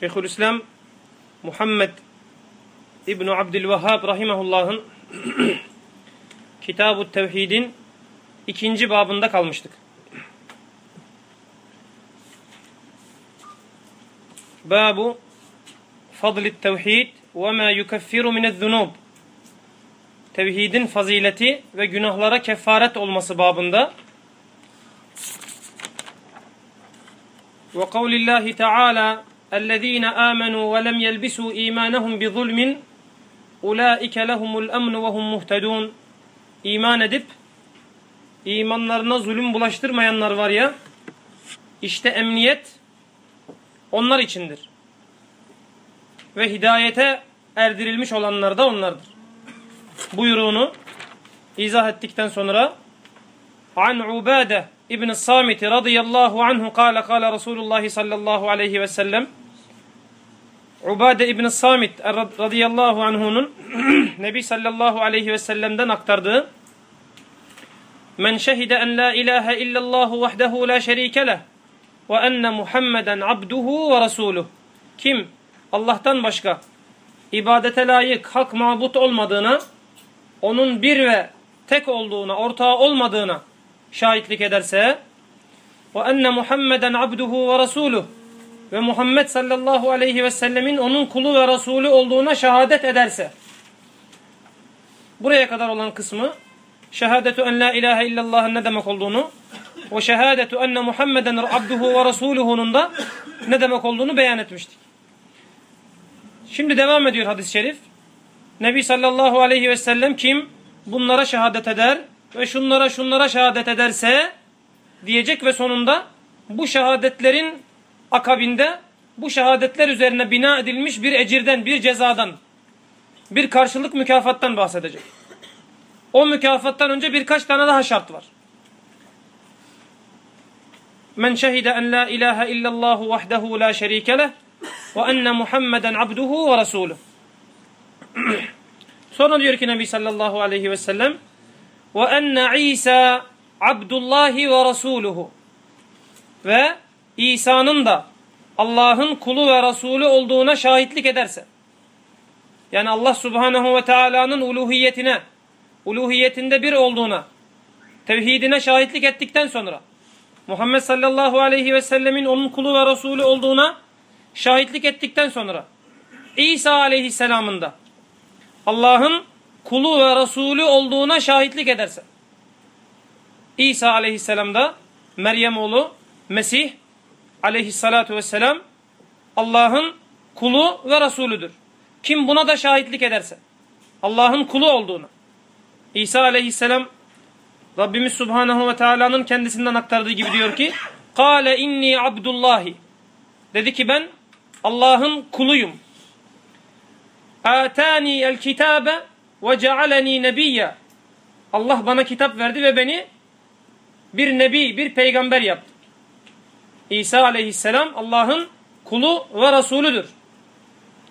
Şeyhülislam Muhammed İbn Abdülvehhab rahimehullah'ın Kitab-ı Tevhid'in ikinci babında kalmıştık. Babu fadlit tevhid ve ma yukeffiru minezzunub. Tevhidin fazileti ve günahlara kefaret olması babında ve kavlillahi teala اَلَّذ۪ينَ آمَنُوا وَلَمْ يَلْبِسُوا اِيمَانَهُمْ بِظُلْمٍ اُولَٰئِكَ لَهُمُ الْاَمْنُ وَهُمْ مُهْتَدُونَ İman edip imanlarına zulüm bulaştırmayanlar var ya işte emniyet onlar içindir. Ve hidayete erdirilmiş olanlar da onlardır. Buyruğunu izah ettikten sonra An Ubade İbn Samit radıyallahu anhu kâle kâle Resulullah sallallahu aleyhi ve sellem Ubade İbn Samit radıyallahu anhu'nun Nebi sallallahu aleyhi ve sellem'den aktardığı Men şehide en la ilahe illallah vahdehu la şerike leh ve enne Muhammeden abduhu ve resuluh. Kim Allah'tan başka ibadete layık hak mabut olmadığına, onun bir ve tek olduğuna, ortağı olmadığına şahitlik ederse ve enne Muhammeden abduhu ve resuluh ve Muhammed sallallahu aleyhi ve sellemin onun kulu ve Resulü olduğuna şehadet ederse buraya kadar olan kısmı şehadetu en la ilahe illallah'ın ne demek olduğunu ve şehadetu enne Muhammeden abduhu ve resuluhu'nun da ne demek olduğunu beyan etmiştik. Şimdi devam ediyor hadis-i şerif. Nebi sallallahu aleyhi ve sellem kim bunlara şehadet eder ve şunlara şunlara şehadet ederse diyecek ve sonunda bu şehadetlerin akabinde bu şehadetler üzerine bina edilmiş bir ecirden, bir cezadan, bir karşılık mükafattan bahsedecek. O mükafattan önce birkaç tane daha şart var. Men şehide en la ilahe illallah vahdehu la şerike leh ve enne Muhammeden abduhu ve resuluh. Sonra diyor ki Nebi sallallahu aleyhi ve sellem ve enne İsa abdullahi ve resuluhu ve İsa'nın da Allah'ın kulu ve Resulü olduğuna şahitlik ederse yani Allah subhanehu ve teala'nın uluhiyetine uluhiyetinde bir olduğuna tevhidine şahitlik ettikten sonra Muhammed sallallahu aleyhi ve sellemin onun kulu ve Resulü olduğuna şahitlik ettikten sonra İsa aleyhisselamın da Allah'ın kulu ve Resulü olduğuna şahitlik ederse İsa aleyhisselam da Meryem oğlu Mesih aleyhissalatu vesselam Allah'ın kulu ve Resulüdür. Kim buna da şahitlik ederse Allah'ın kulu olduğunu İsa aleyhisselam Rabbimiz Subhanahu ve Teala'nın kendisinden aktardığı gibi diyor ki Kale inni abdullahi Dedi ki ben Allah'ın kuluyum. Atani el kitabe ve cealeni nebiyya. Allah bana kitap verdi ve beni bir nebi, bir peygamber yaptı. İsa aleyhisselam Allah'ın kulu ve Resulüdür.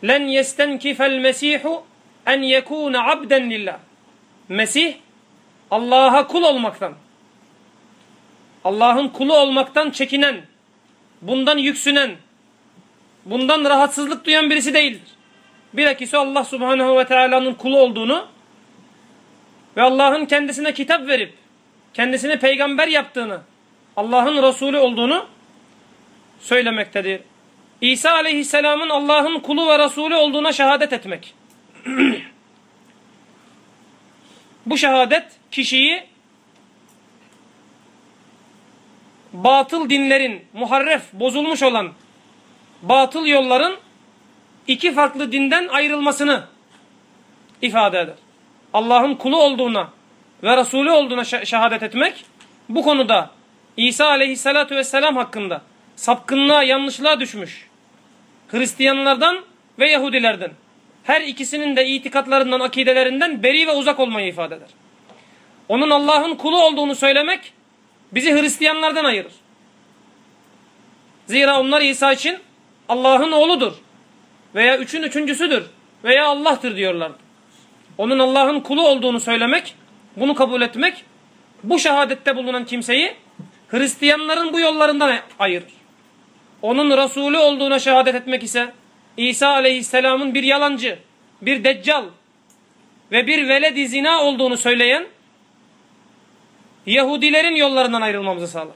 Len yestenkifel mesihu en yekune abden lillah. Mesih Allah'a kul olmaktan, Allah'ın kulu olmaktan çekinen, bundan yüksünen, bundan rahatsızlık duyan birisi değildir. Bilakis Allah subhanehu ve teala'nın kulu olduğunu ve Allah'ın kendisine kitap verip kendisini peygamber yaptığını, Allah'ın Resulü olduğunu söylemektedir. İsa aleyhisselamın Allah'ın kulu ve Resulü olduğuna şehadet etmek. Bu şehadet kişiyi batıl dinlerin, muharref, bozulmuş olan batıl yolların iki farklı dinden ayrılmasını ifade eder. Allah'ın kulu olduğuna ve Resulü olduğuna şehadet etmek bu konuda İsa aleyhissalatu vesselam hakkında sapkınlığa, yanlışlığa düşmüş Hristiyanlardan ve Yahudilerden her ikisinin de itikatlarından, akidelerinden beri ve uzak olmayı ifade eder. Onun Allah'ın kulu olduğunu söylemek bizi Hristiyanlardan ayırır. Zira onlar İsa için Allah'ın oğludur veya üçün üçüncüsüdür veya Allah'tır diyorlardı. Onun Allah'ın kulu olduğunu söylemek, bunu kabul etmek, bu şehadette bulunan kimseyi Hristiyanların bu yollarından ayırır. onun Resulü olduğuna şehadet etmek ise İsa aleyhisselamın bir yalancı, bir deccal ve bir veled zina olduğunu söyleyen Yahudilerin yollarından ayrılmamızı sağlar.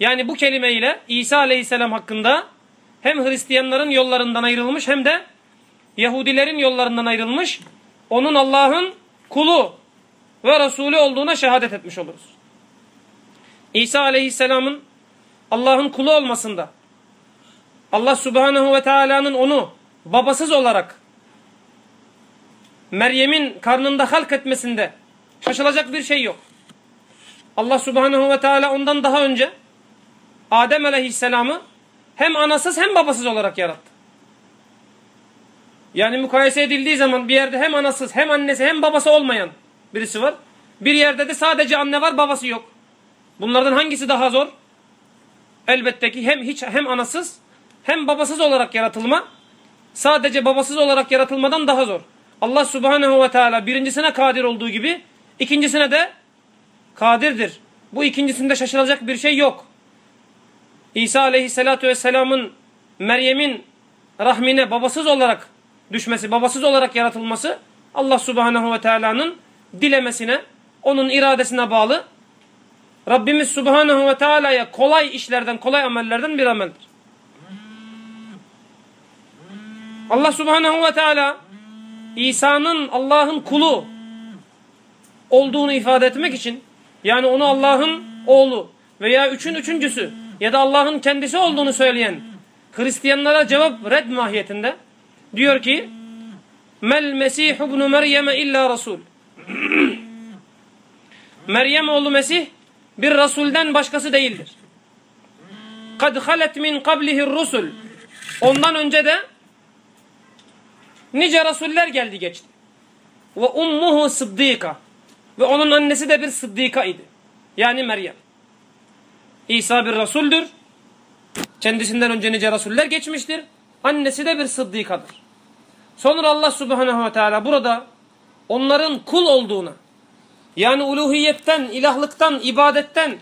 Yani bu kelimeyle İsa aleyhisselam hakkında hem Hristiyanların yollarından ayrılmış hem de Yahudilerin yollarından ayrılmış, onun Allah'ın kulu ve Resulü olduğuna şehadet etmiş oluruz. İsa aleyhisselamın Allah'ın kulu olmasında, Allah subhanehu ve teala'nın onu babasız olarak Meryem'in karnında halk etmesinde şaşılacak bir şey yok. Allah subhanehu ve teala ondan daha önce Adem aleyhisselamı hem anasız hem babasız olarak yarattı. Yani mukayese edildiği zaman bir yerde hem anasız hem annesi hem babası olmayan birisi var. Bir yerde de sadece anne var babası yok. Bunlardan hangisi daha zor? Elbette ki hem hiç hem anasız hem babasız olarak yaratılma sadece babasız olarak yaratılmadan daha zor. Allah subhanehu ve teala birincisine kadir olduğu gibi ikincisine de kadirdir. Bu ikincisinde şaşıracak bir şey yok. İsa aleyhissalatu vesselamın Meryem'in rahmine babasız olarak düşmesi, babasız olarak yaratılması Allah subhanehu ve teala'nın dilemesine, onun iradesine bağlı. Rabbimiz subhanehu ve teala'ya kolay işlerden, kolay amellerden bir ameldir. Allah subhanehu ve teala İsa'nın Allah'ın kulu olduğunu ifade etmek için yani onu Allah'ın oğlu veya üçün üçüncüsü ya da Allah'ın kendisi olduğunu söyleyen Hristiyanlara cevap red mahiyetinde diyor ki Mel Mesih ibn Meryem illa Resul Meryem oğlu Mesih bir Resulden başkası değildir. Kad halet min kablihi rusul Ondan önce de nice Resuller geldi geçti. Ve ummuhu sıddika ve onun annesi de bir sıddika idi. Yani Meryem. İsa bir Resuldür. Kendisinden önce nice Resuller geçmiştir. Annesi de bir sıddikadır. Sonra Allah subhanehu ve teala burada onların kul olduğuna yani uluhiyetten, ilahlıktan, ibadetten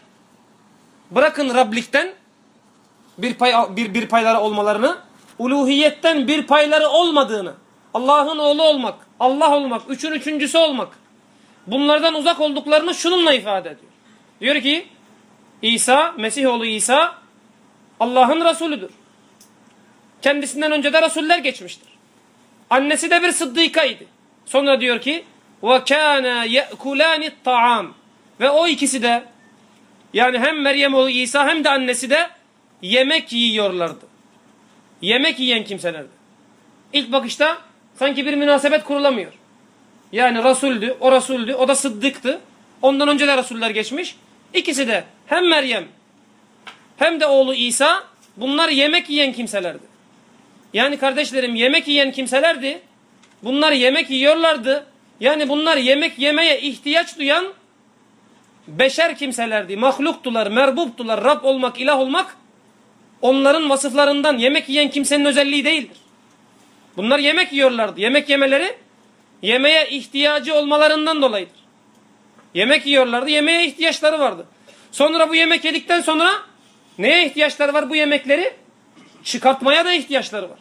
bırakın Rablikten bir, pay, bir, bir payları olmalarını uluhiyetten bir payları olmadığını Allah'ın oğlu olmak, Allah olmak, üçün üçüncüsü olmak bunlardan uzak olduklarını şununla ifade ediyor. Diyor ki İsa, Mesih oğlu İsa Allah'ın Resulüdür. Kendisinden önce de Resuller geçmiştir. Annesi de bir sıddıkaydı. Sonra diyor ki وَكَانَ يَأْكُلَانِ الطَّعَامِ Ve o ikisi de yani hem Meryem oğlu İsa hem de annesi de yemek yiyorlardı. Yemek yiyen kimselerdi. İlk bakışta sanki bir münasebet kurulamıyor. Yani Resul'dü, o Resul'dü, o da Sıddık'tı. Ondan önce de Resuller geçmiş. İkisi de hem Meryem hem de oğlu İsa bunlar yemek yiyen kimselerdi. Yani kardeşlerim yemek yiyen kimselerdi. Bunlar yemek yiyorlardı. Yani bunlar yemek yemeye ihtiyaç duyan beşer kimselerdi. Mahluktular, merbuptular. Rab olmak, ilah olmak onların vasıflarından yemek yiyen kimsenin özelliği değildir. Bunlar yemek yiyorlardı. Yemek yemeleri Yemeye ihtiyacı olmalarından dolayıdır. Yemek yiyorlardı, yemeğe ihtiyaçları vardı. Sonra bu yemek yedikten sonra neye ihtiyaçları var bu yemekleri? Çıkartmaya da ihtiyaçları var.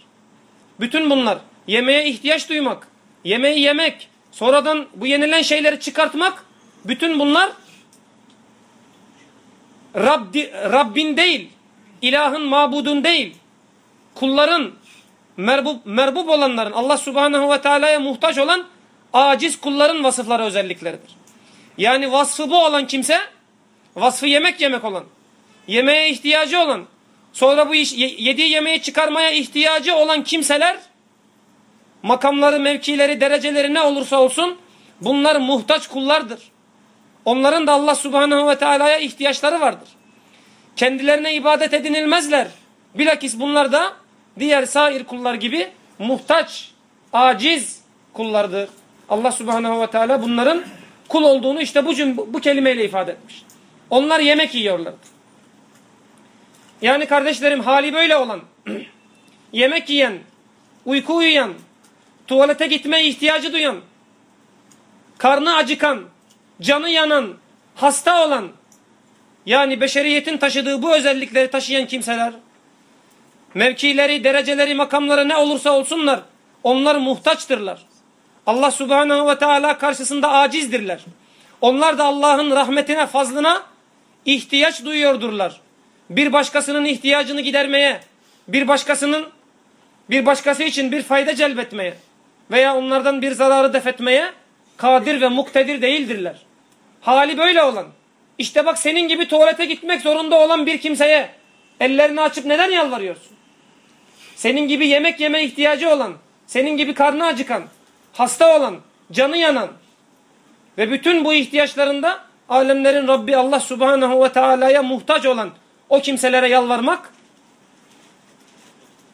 Bütün bunlar yemeğe ihtiyaç duymak, yemeği yemek, sonradan bu yenilen şeyleri çıkartmak, bütün bunlar Rabbi, Rabbin değil, ilahın mabudun değil, kulların merbub, merbub olanların Allah subhanehu ve teala'ya muhtaç olan aciz kulların vasıfları özellikleridir. Yani vasfı bu olan kimse vasfı yemek yemek olan yemeğe ihtiyacı olan sonra bu iş, yediği yemeği çıkarmaya ihtiyacı olan kimseler makamları, mevkileri, dereceleri ne olursa olsun bunlar muhtaç kullardır. Onların da Allah subhanehu ve teala'ya ihtiyaçları vardır. Kendilerine ibadet edinilmezler. Bilakis bunlar da diğer sair kullar gibi muhtaç, aciz kullardır. Allah subhanehu ve teala bunların kul olduğunu işte bu, cümle, bu kelimeyle ifade etmiş. Onlar yemek yiyorlardı. Yani kardeşlerim hali böyle olan, yemek yiyen, uyku uyuyan, tuvalete gitmeye ihtiyacı duyan, karnı acıkan, canı yanan, hasta olan, yani beşeriyetin taşıdığı bu özellikleri taşıyan kimseler, mevkileri, dereceleri, makamları ne olursa olsunlar onlar muhtaçtırlar. Allah subhanehu ve teala karşısında acizdirler. Onlar da Allah'ın rahmetine, fazlına ihtiyaç duyuyordurlar. Bir başkasının ihtiyacını gidermeye, bir başkasının bir başkası için bir fayda celbetmeye veya onlardan bir zararı defetmeye kadir ve muktedir değildirler. Hali böyle olan. İşte bak senin gibi tuvalete gitmek zorunda olan bir kimseye ellerini açıp neden yalvarıyorsun? Senin gibi yemek yeme ihtiyacı olan, senin gibi karnı acıkan, hasta olan, canı yanan ve bütün bu ihtiyaçlarında alemlerin Rabbi Allah Subhanahu ve Teala'ya muhtaç olan o kimselere yalvarmak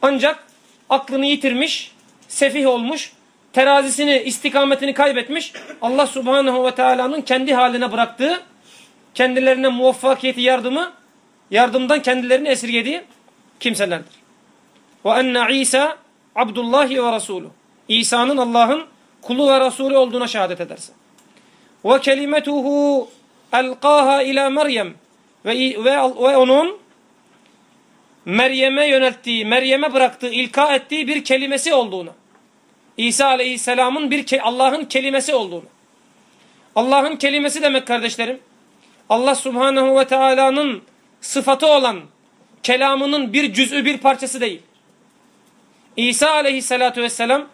ancak aklını yitirmiş, sefih olmuş, terazisini, istikametini kaybetmiş, Allah Subhanahu ve Teala'nın kendi haline bıraktığı, kendilerine muvaffakiyeti yardımı, yardımdan kendilerini esirgediği kimselerdir. Ve enne İsa Abdullahi ve Resulü. İsa'nın Allah'ın kulu ve Resulü olduğuna şehadet edersin. Ve kelimetuhu elqaha ila Meryem ve, ve, ve onun Meryem'e yönelttiği, Meryem'e bıraktığı, ilka ettiği bir kelimesi olduğunu. İsa Aleyhisselam'ın bir ke Allah'ın kelimesi olduğunu. Allah'ın kelimesi demek kardeşlerim. Allah Subhanahu ve Teala'nın sıfatı olan kelamının bir cüz'ü bir parçası değil. İsa Aleyhisselatü Vesselam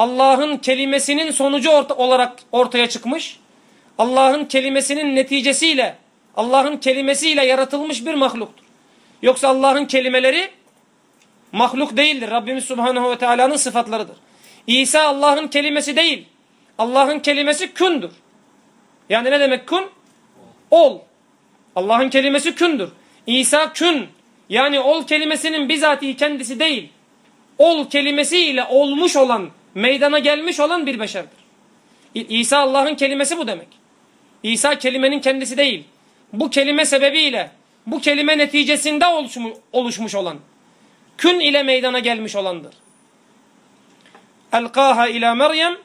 Allah'ın kelimesinin sonucu orta olarak ortaya çıkmış. Allah'ın kelimesinin neticesiyle, Allah'ın kelimesiyle yaratılmış bir mahluktur. Yoksa Allah'ın kelimeleri mahluk değildir. Rabbimiz Subhanahu ve Teala'nın sıfatlarıdır. İsa Allah'ın kelimesi değil. Allah'ın kelimesi kündür. Yani ne demek kün? Ol. Allah'ın kelimesi kündür. İsa kün. Yani ol kelimesinin bizatihi kendisi değil. Ol kelimesiyle olmuş olan, meydana gelmiş olan bir beşerdir. İsa Allah'ın kelimesi bu demek. İsa kelimenin kendisi değil. Bu kelime sebebiyle, bu kelime neticesinde oluşmuş olan, kün ile meydana gelmiş olandır. Elqaha ila Meryem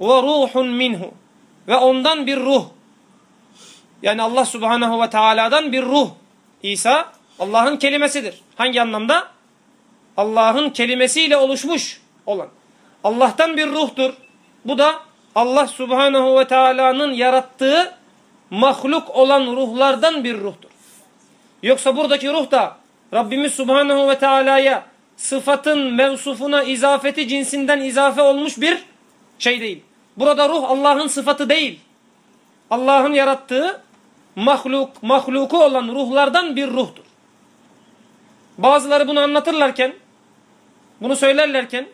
ve ruhun minhu. Ve ondan bir ruh. Yani Allah subhanahu ve teala'dan bir ruh. İsa Allah'ın kelimesidir. Hangi anlamda? Allah'ın kelimesiyle oluşmuş olan. Allah'tan bir ruhtur. Bu da Allah subhanahu ve teala'nın yarattığı mahluk olan ruhlardan bir ruhtur. Yoksa buradaki ruh da Rabbimiz subhanahu ve teala'ya sıfatın mevsufuna izafeti cinsinden izafe olmuş bir şey değil. Burada ruh Allah'ın sıfatı değil. Allah'ın yarattığı mahluk, mahluku olan ruhlardan bir ruhtur. Bazıları bunu anlatırlarken, bunu söylerlerken,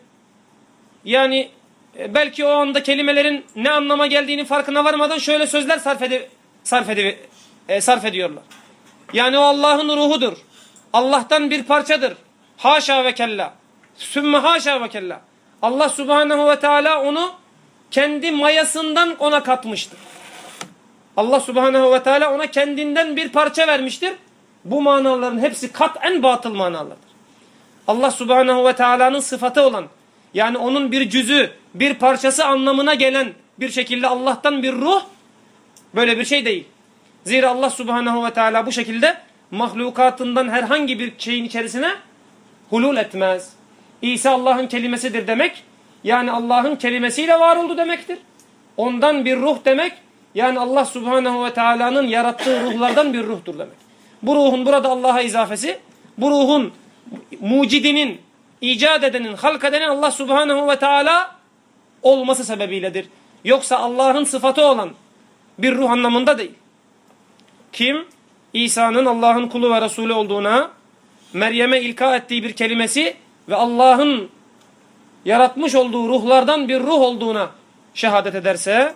yani e, belki o anda kelimelerin ne anlama geldiğini farkına varmadan şöyle sözler sarf, edi, sarf, edi, e, sarf ediyorlar. Yani o Allah'ın ruhudur. Allah'tan bir parçadır. Haşa ve kella. Sümme haşa ve kella. Allah subhanehu ve teala onu kendi mayasından ona katmıştır. Allah subhanehu ve teala ona kendinden bir parça vermiştir. Bu manaların hepsi en batıl manalardır. Allah subhanehu ve teala'nın sıfatı olan yani onun bir cüzü, bir parçası anlamına gelen bir şekilde Allah'tan bir ruh böyle bir şey değil. Zira Allah subhanehu ve teala bu şekilde mahlukatından herhangi bir şeyin içerisine hulul etmez. İsa Allah'ın kelimesidir demek yani Allah'ın kelimesiyle var oldu demektir. Ondan bir ruh demek yani Allah subhanehu ve teala'nın yarattığı ruhlardan bir ruhtur demek. Bu ruhun burada Allah'a izafesi, bu ruhun mucidinin, icat edenin, halk edenin Allah subhanehu ve teala olması sebebiyledir. Yoksa Allah'ın sıfatı olan bir ruh anlamında değil. Kim? İsa'nın Allah'ın kulu ve Resulü olduğuna, Meryem'e ilka ettiği bir kelimesi ve Allah'ın yaratmış olduğu ruhlardan bir ruh olduğuna şehadet ederse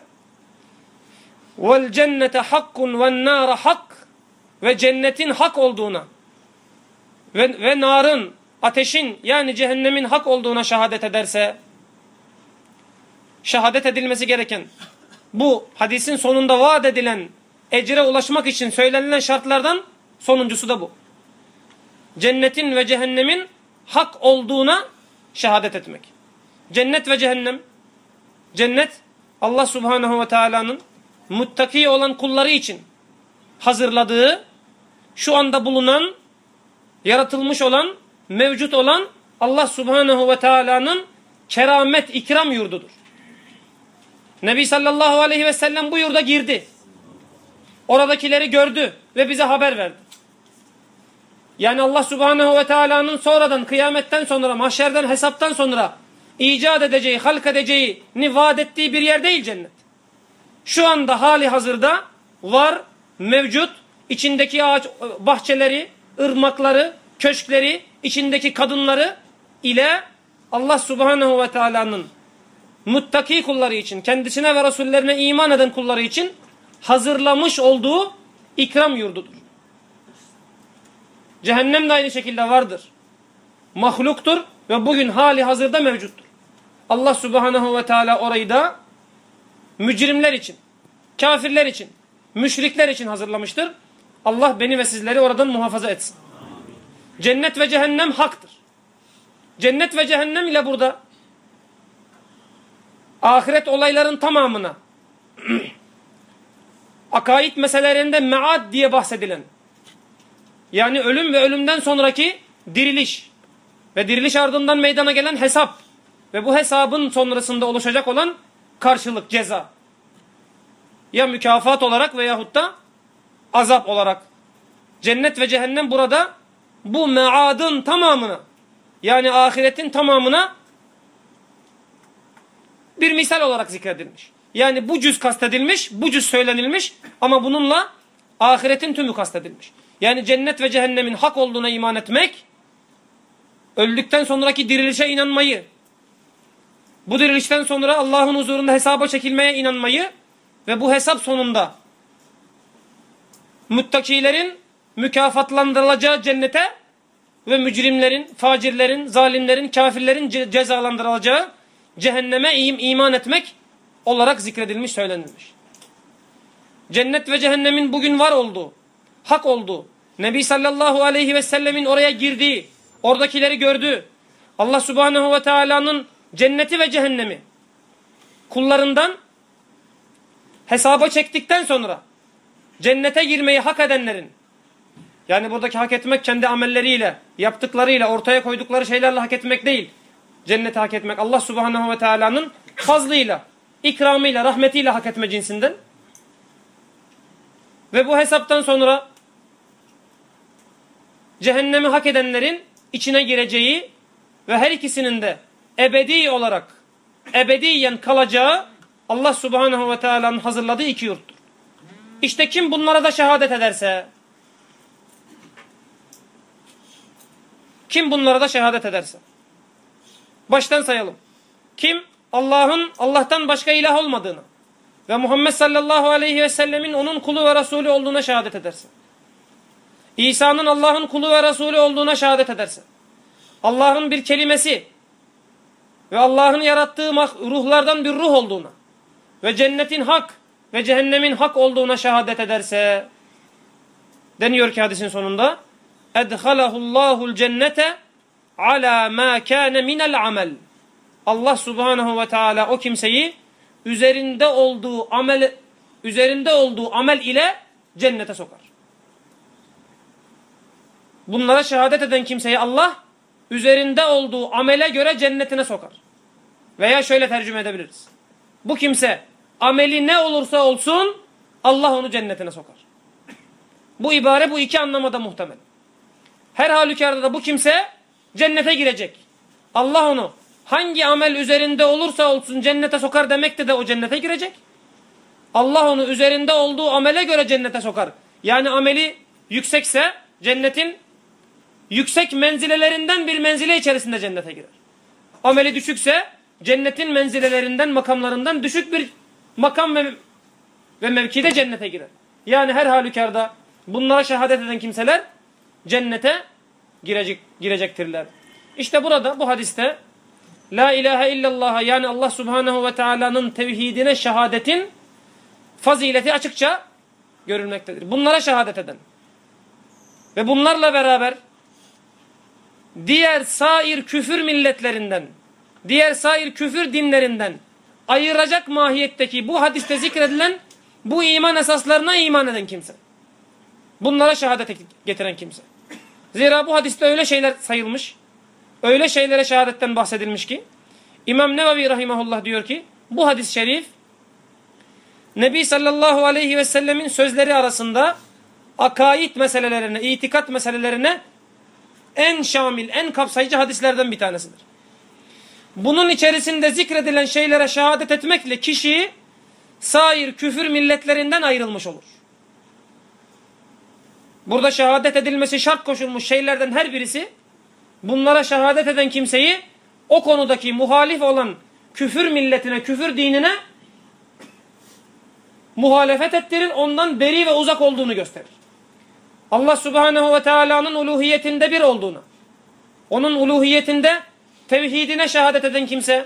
vel cennete hakkun ve ve cennetin hak olduğuna ve, ve narın ateşin yani cehennemin hak olduğuna şehadet ederse şehadet edilmesi gereken bu hadisin sonunda vaat edilen ecre ulaşmak için söylenilen şartlardan sonuncusu da bu. Cennetin ve cehennemin hak olduğuna şehadet etmek. Cennet ve cehennem. Cennet Allah Subhanahu ve Taala'nın muttaki olan kulları için hazırladığı şu anda bulunan yaratılmış olan mevcut olan Allah Subhanahu ve Taala'nın keramet ikram yurdudur. Nebi sallallahu aleyhi ve sellem bu yurda girdi. Oradakileri gördü ve bize haber verdi. Yani Allah Subhanahu ve Taala'nın sonradan kıyametten sonra mahşerden hesaptan sonra icat edeceği, halk edeceğini vaat ettiği bir yer değil cennet. Şu anda hali hazırda var, mevcut, içindeki ağaç bahçeleri, ırmakları, köşkleri, içindeki kadınları ile Allah Subhanahu ve Taala'nın muttaki kulları için, kendisine ve rasullerine iman eden kulları için hazırlamış olduğu ikram yurdudur. Cehennem de aynı şekilde vardır. Mahluktur ve bugün hali hazırda mevcuttur. Allah Subhanahu ve Teala orayı da mücrimler için, kafirler için, müşrikler için hazırlamıştır. Allah beni ve sizleri oradan muhafaza etsin. Cennet ve cehennem haktır. Cennet ve cehennem ile burada ahiret olayların tamamına akaid meselelerinde mead diye bahsedilen yani ölüm ve ölümden sonraki diriliş ve diriliş ardından meydana gelen hesap ve bu hesabın sonrasında oluşacak olan karşılık, ceza. Ya mükafat olarak veyahut da azap olarak. Cennet ve cehennem burada bu meadın tamamına yani ahiretin tamamına bir misal olarak zikredilmiş. Yani bu cüz kastedilmiş, bu cüz söylenilmiş ama bununla ahiretin tümü kastedilmiş. Yani cennet ve cehennemin hak olduğuna iman etmek, öldükten sonraki dirilişe inanmayı, bu dirilişten sonra Allah'ın huzurunda hesaba çekilmeye inanmayı ve bu hesap sonunda muttakilerin mükafatlandırılacağı cennete ve mücrimlerin, facirlerin, zalimlerin, kafirlerin cezalandırılacağı cehenneme iman etmek olarak zikredilmiş, söylenilmiş. Cennet ve cehennemin bugün var olduğu, hak olduğu, Nebi sallallahu aleyhi ve sellemin oraya girdiği, oradakileri gördü. Allah subhanehu ve teala'nın cenneti ve cehennemi kullarından hesaba çektikten sonra cennete girmeyi hak edenlerin yani buradaki hak etmek kendi amelleriyle, yaptıklarıyla, ortaya koydukları şeylerle hak etmek değil. Cennete hak etmek Allah subhanehu ve teala'nın fazlıyla, ikramıyla, rahmetiyle hak etme cinsinden. Ve bu hesaptan sonra cehennemi hak edenlerin içine gireceği ve her ikisinin de ebedi olarak ebediyen kalacağı Allah subhanehu ve teala'nın hazırladığı iki yurttur. İşte kim bunlara da şehadet ederse kim bunlara da şehadet ederse. Baştan sayalım. Kim Allah'ın Allah'tan başka ilah olmadığını ve Muhammed sallallahu aleyhi ve sellemin onun kulu ve Resulü olduğuna şehadet ederse. İsa'nın Allah'ın kulu ve Resulü olduğuna şehadet ederse, Allah'ın bir kelimesi ve Allah'ın yarattığı ruhlardan bir ruh olduğuna ve cennetin hak ve cehennemin hak olduğuna şehadet ederse, deniyor ki hadisin sonunda, edhalehullahul cennete ala ma kana minel amel. Allah subhanahu ve teala o kimseyi üzerinde olduğu amel üzerinde olduğu amel ile cennete sokar. Bunlara şehadet eden kimseyi Allah üzerinde olduğu amele göre cennetine sokar. Veya şöyle tercüme edebiliriz. Bu kimse ameli ne olursa olsun Allah onu cennetine sokar. Bu ibare bu iki anlamada muhtemel. Her halükarda da bu kimse cennete girecek. Allah onu hangi amel üzerinde olursa olsun cennete sokar demekte de o cennete girecek. Allah onu üzerinde olduğu amele göre cennete sokar. Yani ameli yüksekse cennetin yüksek menzilelerinden bir menzile içerisinde cennete girer. Ameli düşükse cennetin menzilelerinden, makamlarından düşük bir makam ve, ve mevkide cennete girer. Yani her halükarda bunlara şehadet eden kimseler cennete girecek, girecektirler. İşte burada bu hadiste La ilahe illallah yani Allah subhanehu ve teala'nın tevhidine şehadetin fazileti açıkça görülmektedir. Bunlara şehadet eden ve bunlarla beraber diğer sair küfür milletlerinden, diğer sair küfür dinlerinden ayıracak mahiyetteki bu hadiste zikredilen bu iman esaslarına iman eden kimse. Bunlara şehadet getiren kimse. Zira bu hadiste öyle şeyler sayılmış, öyle şeylere şehadetten bahsedilmiş ki İmam Nevevi Rahimahullah diyor ki bu hadis-i şerif Nebi sallallahu aleyhi ve sellemin sözleri arasında akaid meselelerine, itikat meselelerine en şamil, en kapsayıcı hadislerden bir tanesidir. Bunun içerisinde zikredilen şeylere şehadet etmekle kişi sair küfür milletlerinden ayrılmış olur. Burada şehadet edilmesi şart koşulmuş şeylerden her birisi bunlara şehadet eden kimseyi o konudaki muhalif olan küfür milletine, küfür dinine muhalefet ettirir, ondan beri ve uzak olduğunu gösterir. Allah subhanehu ve teala'nın uluhiyetinde bir olduğunu, onun uluhiyetinde tevhidine şehadet eden kimse,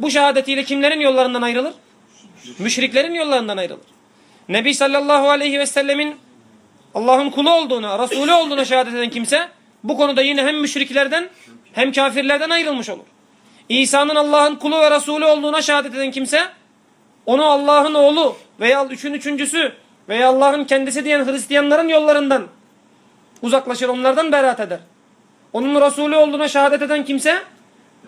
bu şehadetiyle kimlerin yollarından ayrılır? Müşriklerin yollarından ayrılır. Nebi sallallahu aleyhi ve sellemin Allah'ın kulu olduğuna, Resulü olduğuna şehadet eden kimse, bu konuda yine hem müşriklerden hem kafirlerden ayrılmış olur. İsa'nın Allah'ın kulu ve Resulü olduğuna şehadet eden kimse, onu Allah'ın oğlu veya üçün üçüncüsü veya Allah'ın kendisi diyen Hristiyanların yollarından uzaklaşır, onlardan beraat eder. Onun Resulü olduğuna şehadet eden kimse,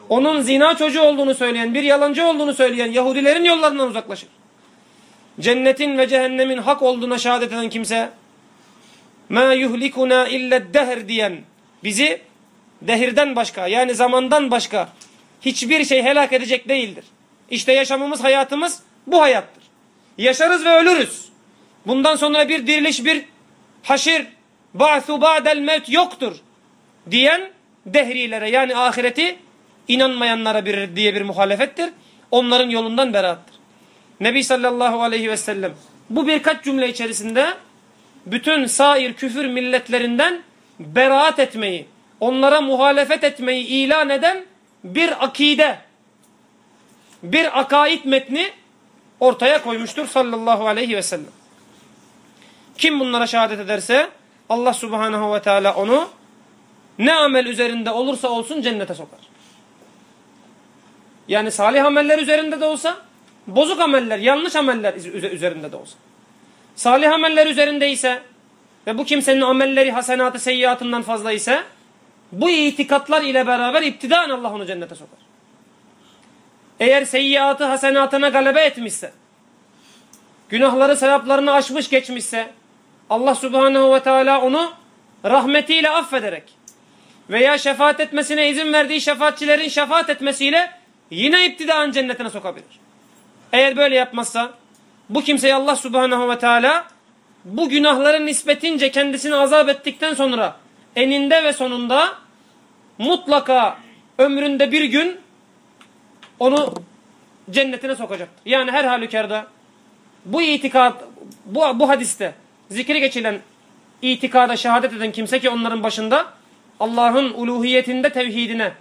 onun zina çocuğu olduğunu söyleyen, bir yalancı olduğunu söyleyen Yahudilerin yollarından uzaklaşır. Cennetin ve cehennemin hak olduğuna şehadet eden kimse, ma yuhlikuna illa dehr diyen, bizi dehirden başka yani zamandan başka hiçbir şey helak edecek değildir. İşte yaşamımız, hayatımız bu hayattır. Yaşarız ve ölürüz. Bundan sonra bir diriliş, bir haşir, ba'thu ba'del mevt yoktur diyen dehrilere yani ahireti inanmayanlara bir diye bir muhalefettir. Onların yolundan beraattır. Nebi sallallahu aleyhi ve sellem bu birkaç cümle içerisinde bütün sair küfür milletlerinden beraat etmeyi, onlara muhalefet etmeyi ilan eden bir akide, bir akaid metni ortaya koymuştur sallallahu aleyhi ve sellem. Kim bunlara şehadet ederse Allah subhanahu ve teala onu ne amel üzerinde olursa olsun cennete sokar. Yani salih ameller üzerinde de olsa, bozuk ameller, yanlış ameller üzerinde de olsa. Salih ameller üzerinde ise ve bu kimsenin amelleri hasenatı seyyiatından fazla ise bu itikatlar ile beraber iptidaen Allah onu cennete sokar. Eğer seyyiatı hasenatına galebe etmişse, günahları sevaplarını aşmış geçmişse, Allah subhanehu ve teala onu rahmetiyle affederek veya şefaat etmesine izin verdiği şefaatçilerin şefaat etmesiyle yine iptidaen cennetine sokabilir. Eğer böyle yapmazsa bu kimseyi Allah subhanehu ve teala bu günahların nispetince kendisini azap ettikten sonra eninde ve sonunda mutlaka ömründe bir gün onu cennetine sokacaktır. Yani her halükarda bu itikat, bu, bu hadiste zikri geçilen itikada şehadet eden kimse ki onların başında Allah'ın uluhiyetinde tevhidine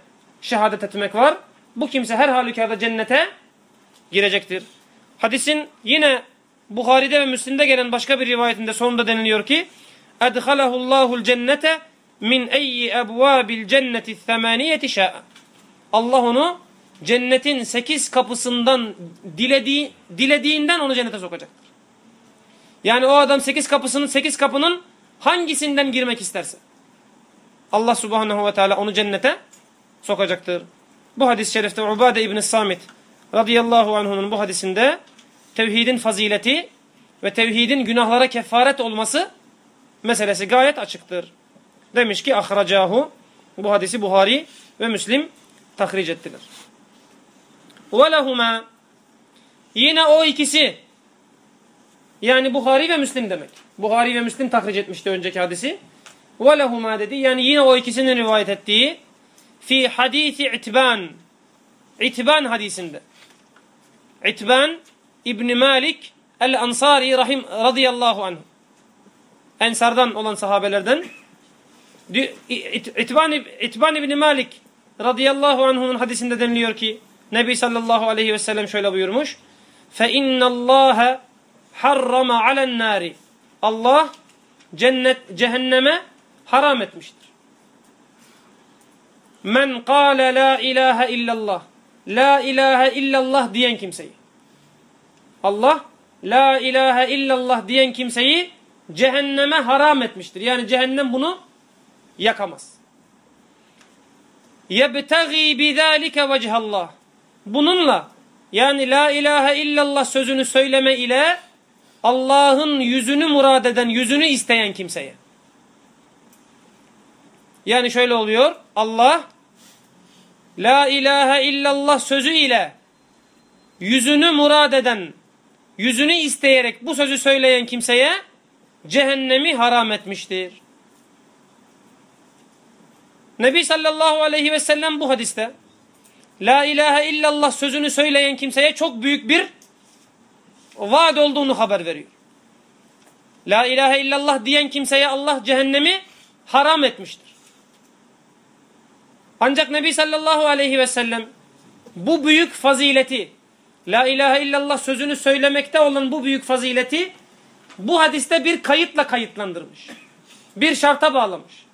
şehadet etmek var. Bu kimse her halükarda cennete girecektir. Hadisin yine Buhari'de ve Müslim'de gelen başka bir rivayetinde sonunda deniliyor ki Edhalahullahul cennete min eyyi ebvabil cenneti themaniyeti şa'a. Allah onu cennetin sekiz kapısından dilediği, dilediğinden onu cennete sokacaktır. Yani o adam sekiz kapısının sekiz kapının hangisinden girmek isterse Allah subhanahu ve teala onu cennete sokacaktır. Bu hadis-i şerifte Ubade İbni Samit radıyallahu anh'unun bu hadisinde tevhidin fazileti ve tevhidin günahlara kefaret olması meselesi gayet açıktır. Demiş ki ahracahu bu hadisi Buhari ve Müslim tahric ettiler. Ve lehuma yine o ikisi yani Buhari ve Müslim demek. Buhari ve Müslim tahric etmişti önceki hadisi. Ve lehuma dedi. Yani yine o ikisinin rivayet ettiği fi hadisi itban itban hadisinde. İtban İbni Malik el-Ansari rahim radıyallahu anh. Ensardan olan sahabelerden İtban, İtban İbni Malik radıyallahu anh'un hadisinde deniliyor ki Nebi sallallahu aleyhi ve sellem şöyle buyurmuş. فَاِنَّ اللّٰهَ حَرَّمَ عَلَى النَّارِ Allah cennet, cehenneme haram etmiştir. Men kâle la ilahe illallah. La ilahe illallah diyen kimseyi. Allah la ilahe illallah diyen kimseyi cehenneme haram etmiştir. Yani cehennem bunu yakamaz. yebtagi bidalike vechallah. Bununla yani la ilahe illallah sözünü söyleme ile Allah'ın yüzünü murad eden, yüzünü isteyen kimseye. Yani şöyle oluyor. Allah la ilahe illallah sözü ile yüzünü murad eden, yüzünü isteyerek bu sözü söyleyen kimseye cehennemi haram etmiştir. Nebi sallallahu aleyhi ve sellem bu hadiste La ilahe illallah sözünü söyleyen kimseye çok büyük bir vaat olduğunu haber veriyor. La ilahe illallah diyen kimseye Allah cehennemi haram etmiştir. Ancak Nebi sallallahu aleyhi ve sellem bu büyük fazileti La ilahe illallah sözünü söylemekte olan bu büyük fazileti bu hadiste bir kayıtla kayıtlandırmış. Bir şarta bağlamış.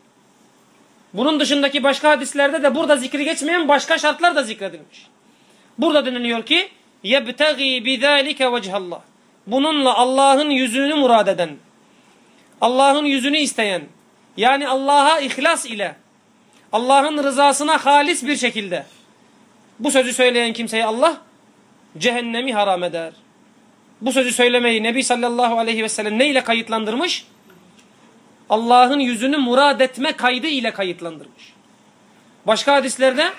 Bunun dışındaki başka hadislerde de burada zikri geçmeyen başka şartlar da zikredilmiş. Burada deniliyor ki يَبْتَغِي بِذَٰلِكَ وَجْهَ اللّٰهِ Bununla Allah'ın yüzünü murad eden, Allah'ın yüzünü isteyen, yani Allah'a ihlas ile, Allah'ın rızasına halis bir şekilde bu sözü söyleyen kimseye Allah cehennemi haram eder. Bu sözü söylemeyi Nebi sallallahu aleyhi ve sellem ne ile kayıtlandırmış? Allah'ın yüzünü murad etme kaydı ile kayıtlandırmış. Başka hadislerde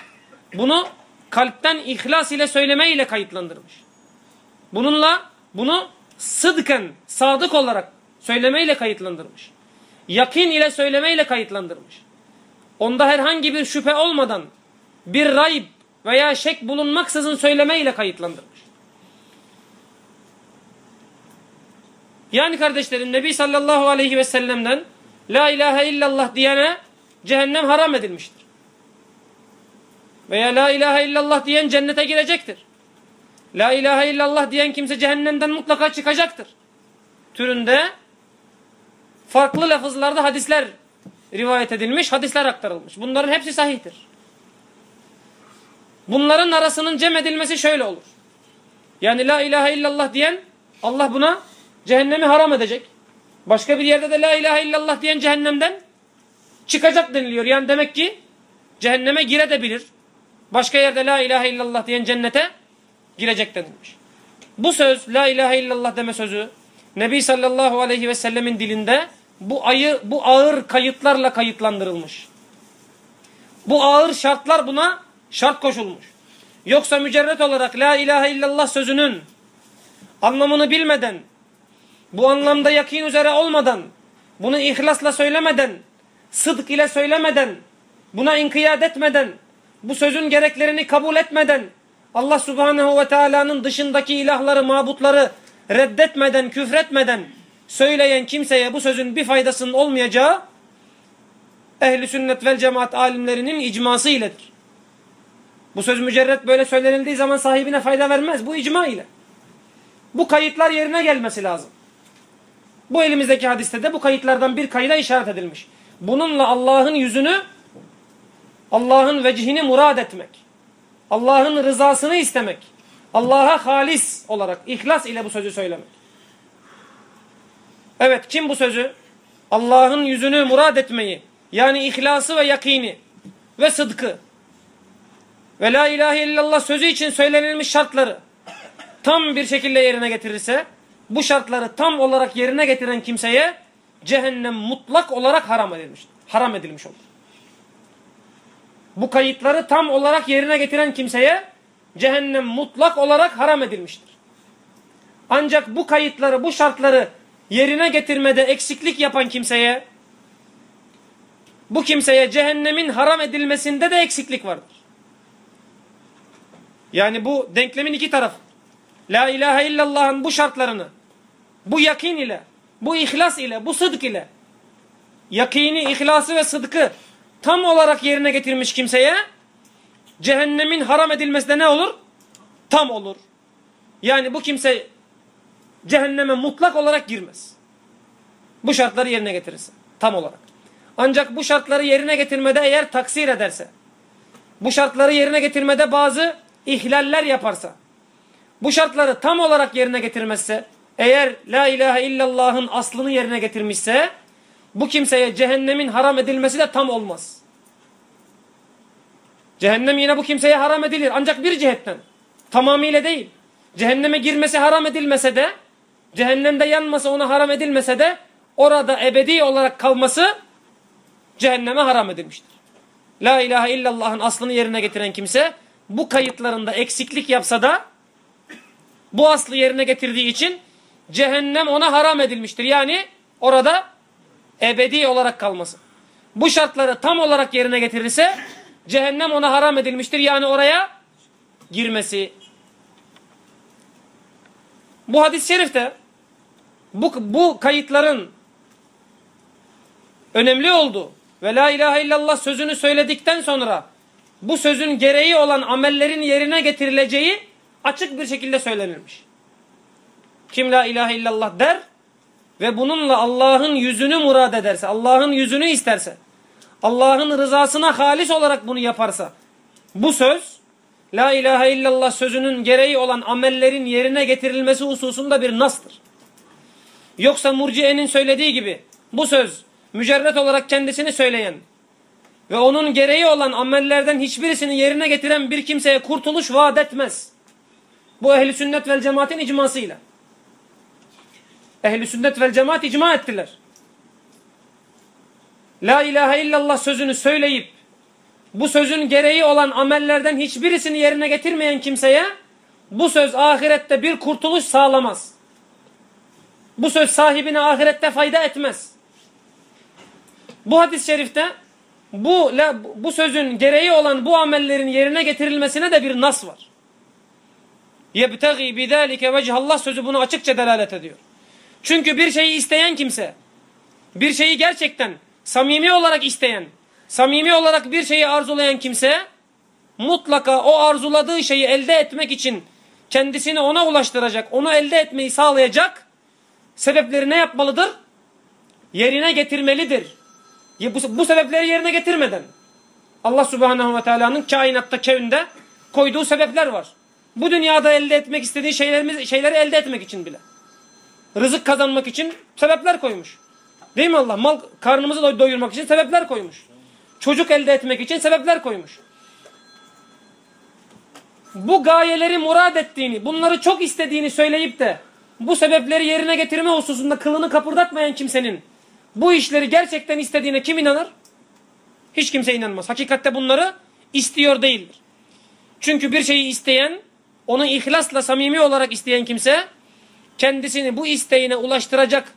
bunu kalpten ihlas ile söyleme ile kayıtlandırmış. Bununla bunu sıdken, sadık olarak söylemeyle kayıtlandırmış. Yakin ile söylemeyle kayıtlandırmış. Onda herhangi bir şüphe olmadan bir rayb veya şek bulunmaksızın söylemeyle kayıtlandırmış. Yani kardeşlerim Nebi sallallahu aleyhi ve sellem'den La ilahe illallah diyene cehennem haram edilmiştir. Veya la ilahe illallah diyen cennete girecektir. La ilahe illallah diyen kimse cehennemden mutlaka çıkacaktır. Türünde farklı lafızlarda hadisler rivayet edilmiş, hadisler aktarılmış. Bunların hepsi sahihtir. Bunların arasının cem edilmesi şöyle olur. Yani la ilahe illallah diyen Allah buna cehennemi haram edecek. Başka bir yerde de la ilahe illallah diyen cehennemden çıkacak deniliyor. Yani demek ki cehenneme girebilir. Başka yerde la ilahe illallah diyen cennete girecek denilmiş. Bu söz la ilahe illallah deme sözü Nebi sallallahu aleyhi ve sellemin dilinde bu ayı bu ağır kayıtlarla kayıtlandırılmış. Bu ağır şartlar buna şart koşulmuş. Yoksa mücerret olarak la ilahe illallah sözünün anlamını bilmeden bu anlamda yakin üzere olmadan, bunu ihlasla söylemeden, sıdk ile söylemeden, buna inkiyat etmeden, bu sözün gereklerini kabul etmeden, Allah subhanehu ve teala'nın dışındaki ilahları, mabutları reddetmeden, küfretmeden söyleyen kimseye bu sözün bir faydasının olmayacağı ehli sünnet vel cemaat alimlerinin icması iledir. Bu söz mücerret böyle söylenildiği zaman sahibine fayda vermez. Bu icma ile. Bu kayıtlar yerine gelmesi lazım. Bu elimizdeki hadiste de bu kayıtlardan bir kayda işaret edilmiş. Bununla Allah'ın yüzünü, Allah'ın vecihini murad etmek, Allah'ın rızasını istemek, Allah'a halis olarak, ihlas ile bu sözü söylemek. Evet, kim bu sözü? Allah'ın yüzünü murad etmeyi, yani ihlası ve yakini ve sıdkı ve la ilahe illallah sözü için söylenilmiş şartları tam bir şekilde yerine getirirse, bu şartları tam olarak yerine getiren kimseye cehennem mutlak olarak haram edilmiş. Haram edilmiş olur. Bu kayıtları tam olarak yerine getiren kimseye cehennem mutlak olarak haram edilmiştir. Ancak bu kayıtları, bu şartları yerine getirmede eksiklik yapan kimseye bu kimseye cehennemin haram edilmesinde de eksiklik vardır. Yani bu denklemin iki tarafı. La ilahe illallah'ın bu şartlarını bu yakin ile, bu ihlas ile, bu sıdk ile yakini, ihlası ve sıdkı tam olarak yerine getirmiş kimseye cehennemin haram edilmesi de ne olur? Tam olur. Yani bu kimse cehenneme mutlak olarak girmez. Bu şartları yerine getirirse. Tam olarak. Ancak bu şartları yerine getirmede eğer taksir ederse, bu şartları yerine getirmede bazı ihlaller yaparsa, bu şartları tam olarak yerine getirmezse, eğer la ilahe illallah'ın aslını yerine getirmişse, bu kimseye cehennemin haram edilmesi de tam olmaz. Cehennem yine bu kimseye haram edilir ancak bir cihetten. Tamamıyla değil. Cehenneme girmesi haram edilmese de cehennemde yanması ona haram edilmese de orada ebedi olarak kalması cehenneme haram edilmiştir. La ilahe illallah'ın aslını yerine getiren kimse bu kayıtlarında eksiklik yapsa da bu aslı yerine getirdiği için cehennem ona haram edilmiştir. Yani orada ebedi olarak kalması. Bu şartları tam olarak yerine getirirse cehennem ona haram edilmiştir. Yani oraya girmesi. Bu hadis-i şerifte bu, bu kayıtların önemli olduğu ve la ilahe illallah sözünü söyledikten sonra bu sözün gereği olan amellerin yerine getirileceği açık bir şekilde söylenilmiş. Kim la ilahe illallah der ve bununla Allah'ın yüzünü murad ederse, Allah'ın yüzünü isterse, Allah'ın rızasına halis olarak bunu yaparsa, bu söz, la ilahe illallah sözünün gereği olan amellerin yerine getirilmesi hususunda bir nastır. Yoksa murciyenin söylediği gibi, bu söz, mücerret olarak kendisini söyleyen ve onun gereği olan amellerden hiçbirisini yerine getiren bir kimseye kurtuluş vaat etmez. Bu ehli sünnet vel cemaatin icmasıyla. Ehli sünnet vel cemaat icma ettiler. La ilahe illallah sözünü söyleyip bu sözün gereği olan amellerden hiçbirisini yerine getirmeyen kimseye bu söz ahirette bir kurtuluş sağlamaz. Bu söz sahibine ahirette fayda etmez. Bu hadis-i şerifte bu, bu sözün gereği olan bu amellerin yerine getirilmesine de bir nas var. يَبْتَغِي بِذَٰلِكَ وَجْهَ Allah sözü bunu açıkça delalet ediyor. Çünkü bir şeyi isteyen kimse, bir şeyi gerçekten samimi olarak isteyen, samimi olarak bir şeyi arzulayan kimse, mutlaka o arzuladığı şeyi elde etmek için kendisini ona ulaştıracak, onu elde etmeyi sağlayacak sebepleri ne yapmalıdır? Yerine getirmelidir. Bu, bu sebepleri yerine getirmeden Allah subhanahu ve teala'nın kainatta, kevinde koyduğu sebepler var. Bu dünyada elde etmek istediği şeylerimiz, şeyleri elde etmek için bile. Rızık kazanmak için sebepler koymuş. Değil mi Allah? Mal karnımızı doyurmak için sebepler koymuş. Çocuk elde etmek için sebepler koymuş. Bu gayeleri murad ettiğini, bunları çok istediğini söyleyip de bu sebepleri yerine getirme hususunda kılını kapırdatmayan kimsenin bu işleri gerçekten istediğine kim inanır? Hiç kimse inanmaz. Hakikatte bunları istiyor değildir. Çünkü bir şeyi isteyen, onu ihlasla samimi olarak isteyen kimse kendisini bu isteğine ulaştıracak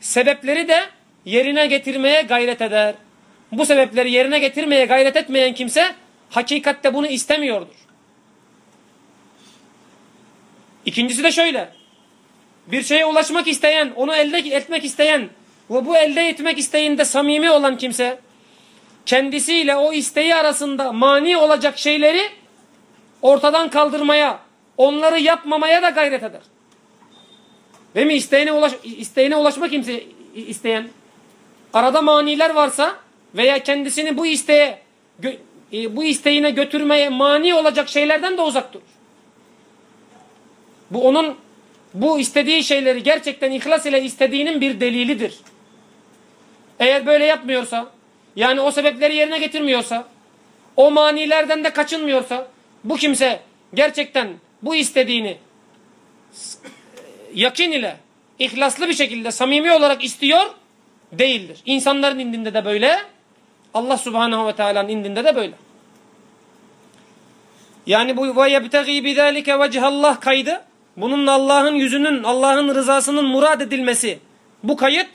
sebepleri de yerine getirmeye gayret eder. Bu sebepleri yerine getirmeye gayret etmeyen kimse hakikatte bunu istemiyordur. İkincisi de şöyle. Bir şeye ulaşmak isteyen, onu elde etmek isteyen ve bu elde etmek isteğinde samimi olan kimse kendisiyle o isteği arasında mani olacak şeyleri ortadan kaldırmaya, onları yapmamaya da gayret eder. Değil mi? İsteğine, ulaş, isteğine ulaşma kimse isteyen. Arada maniler varsa veya kendisini bu isteğe e, bu isteğine götürmeye mani olacak şeylerden de uzak durur. Bu onun bu istediği şeyleri gerçekten ihlas ile istediğinin bir delilidir. Eğer böyle yapmıyorsa, yani o sebepleri yerine getirmiyorsa, o manilerden de kaçınmıyorsa, bu kimse gerçekten bu istediğini yakin ile, ihlaslı bir şekilde, samimi olarak istiyor, değildir. İnsanların indinde de böyle, Allah subhanahu ve teala'nın indinde de böyle. Yani bu ve yebtegi bizalike vecihallah kaydı, bununla Allah'ın yüzünün, Allah'ın rızasının murad edilmesi, bu kayıt,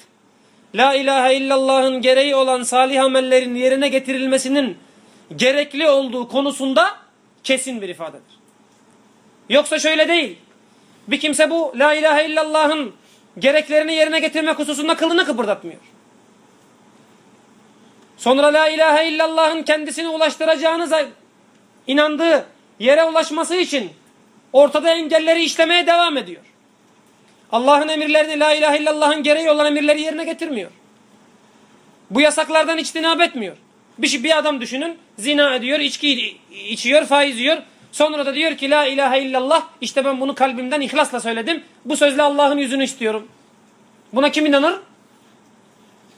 La ilahe illallah'ın gereği olan salih amellerin yerine getirilmesinin gerekli olduğu konusunda kesin bir ifadedir. Yoksa şöyle değil. Bir kimse bu la ilahe illallah'ın gereklerini yerine getirmek hususunda kılını kıpırdatmıyor. Sonra la ilahe illallah'ın kendisini ulaştıracağınıza inandığı yere ulaşması için ortada engelleri işlemeye devam ediyor. Allah'ın emirlerini la ilahe illallah'ın gereği olan emirleri yerine getirmiyor. Bu yasaklardan içtinab etmiyor. Bir, şey, bir adam düşünün zina ediyor, içki içiyor, faiz yiyor. Sonra da diyor ki la ilahe illallah işte ben bunu kalbimden ihlasla söyledim. Bu sözle Allah'ın yüzünü istiyorum. Buna kim inanır?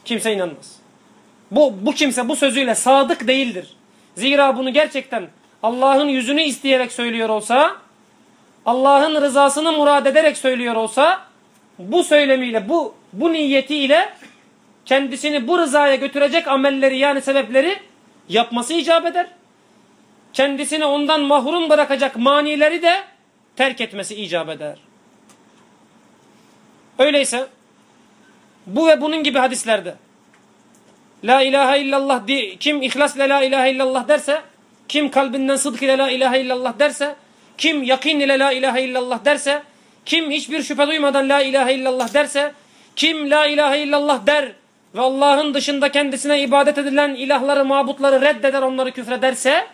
Kimse inanmaz. Bu, bu kimse bu sözüyle sadık değildir. Zira bunu gerçekten Allah'ın yüzünü isteyerek söylüyor olsa, Allah'ın rızasını murad ederek söylüyor olsa, bu söylemiyle, bu, bu niyetiyle kendisini bu rızaya götürecek amelleri yani sebepleri yapması icap eder. Kendisini ondan mahrum bırakacak manileri de terk etmesi icap eder. Öyleyse bu ve bunun gibi hadislerde La ilahe illallah kim ihlas la ilahe illallah derse, kim kalbinden sıdk ile la ilahe illallah derse, kim yakin ile la ilahe illallah derse, kim hiçbir şüphe duymadan la ilahe illallah derse, kim la ilahe illallah der ve Allah'ın dışında kendisine ibadet edilen ilahları, mabutları reddeder, onları küfrederse,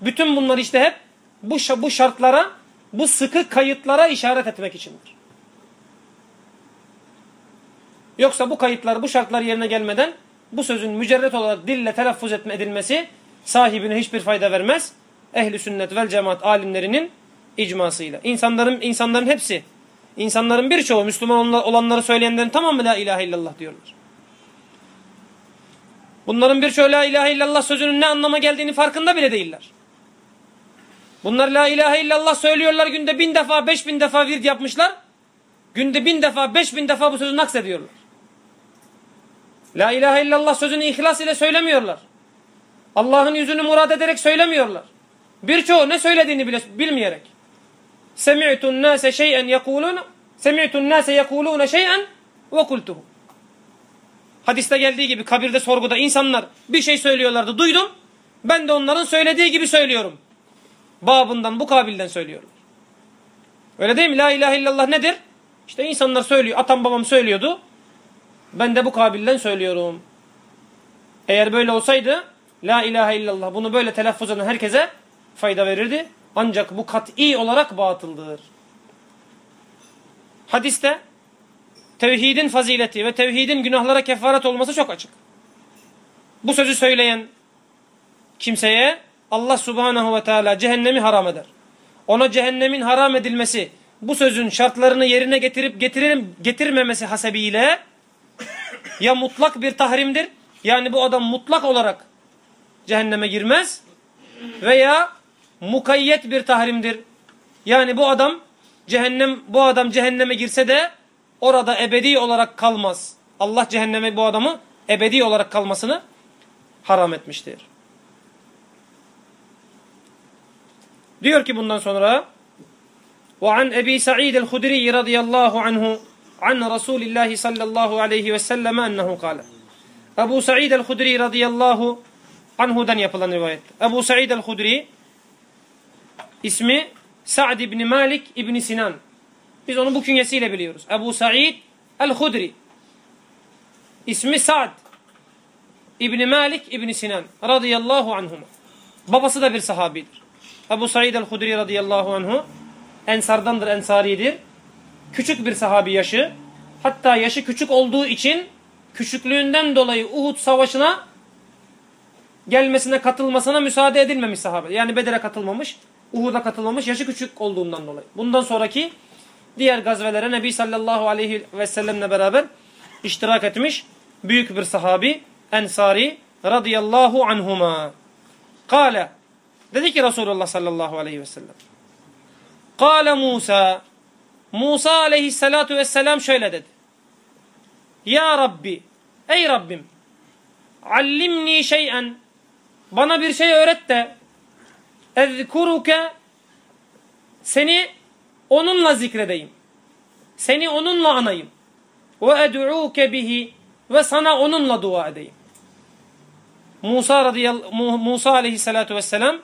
bütün bunlar işte hep bu, bu şartlara, bu sıkı kayıtlara işaret etmek içindir. Yoksa bu kayıtlar, bu şartlar yerine gelmeden bu sözün mücerret olarak dille telaffuz edilmesi sahibine hiçbir fayda vermez. Ehli sünnet vel cemaat alimlerinin icmasıyla. İnsanların insanların hepsi, insanların birçoğu Müslüman olanları söyleyenlerin tamamı la ilahe illallah diyorlar. Bunların birçoğu la ilahe illallah sözünün ne anlama geldiğini farkında bile değiller. Bunlar la ilahe illallah söylüyorlar günde bin defa, beş bin defa virt yapmışlar. Günde bin defa, beş bin defa bu sözü naksediyorlar. La ilahe illallah sözünü ihlas ile söylemiyorlar. Allah'ın yüzünü murad ederek söylemiyorlar. Birçoğu ne söylediğini bile bilmeyerek. Semi'tun nase şey'en yekulun Semi'tun nase yekulun şey'en ve kultuhu. Hadiste geldiği gibi kabirde sorguda insanlar bir şey söylüyorlardı. Duydum. Ben de onların söylediği gibi söylüyorum. Babından bu kabilden söylüyorum. Öyle değil mi? La ilahe illallah nedir? İşte insanlar söylüyor. Atam babam söylüyordu. Ben de bu kabilden söylüyorum. Eğer böyle olsaydı La ilahe illallah bunu böyle telaffuz eden herkese fayda verirdi. Ancak bu kat'i olarak batıldır. Hadiste tevhidin fazileti ve tevhidin günahlara kefaret olması çok açık. Bu sözü söyleyen kimseye Allah subhanahu ve teala cehennemi haram eder. Ona cehennemin haram edilmesi bu sözün şartlarını yerine getirip getirelim, getirmemesi hasebiyle ya mutlak bir tahrimdir. Yani bu adam mutlak olarak cehenneme girmez. Veya mukayyet bir tahrimdir. Yani bu adam cehennem bu adam cehenneme girse de orada ebedi olarak kalmaz. Allah cehenneme bu adamı ebedi olarak kalmasını haram etmiştir. Diyor ki bundan sonra وعن أبي سعيد الخدري رضي الله عنه عن رسول الله صلى الله عليه وسلم أنه قال Ebu Sa'id el-Hudri radıyallahu anhu'dan yapılan rivayet. Ebu Sa'id el-Hudri ismi Sa'd ibn Malik ibn Sinan. Biz onu bu künyesiyle biliyoruz. Ebu Sa'id el-Hudri. İsmi Sa'd ibn Malik ibn Sinan radıyallahu anhuma. Babası da bir sahabidir. Ebu Sa'id el-Hudri radıyallahu anhu ensardandır, ensaridir. Küçük bir sahabi yaşı. Hatta yaşı küçük olduğu için küçüklüğünden dolayı Uhud savaşına gelmesine katılmasına müsaade edilmemiş sahabe. Yani Bedir'e katılmamış, Uhud'a katılmamış yaşı küçük olduğundan dolayı. Bundan sonraki diğer gazvelere Nebi sallallahu aleyhi ve sellemle beraber iştirak etmiş büyük bir sahabi Ensari radıyallahu anhuma. Kale dedi ki Resulullah sallallahu aleyhi ve sellem. Kale Musa Musa aleyhissalatu vesselam şöyle dedi. Ya Rabbi, ey Rabbim, allimni şey'en, bana bir şey öğret de, ezkuruke, seni onunla zikredeyim. Seni onunla anayım. Ed'uke bihi, ve sana onunla dua edeyim. Musa radıyallahu Musa aleyhissalatu vesselam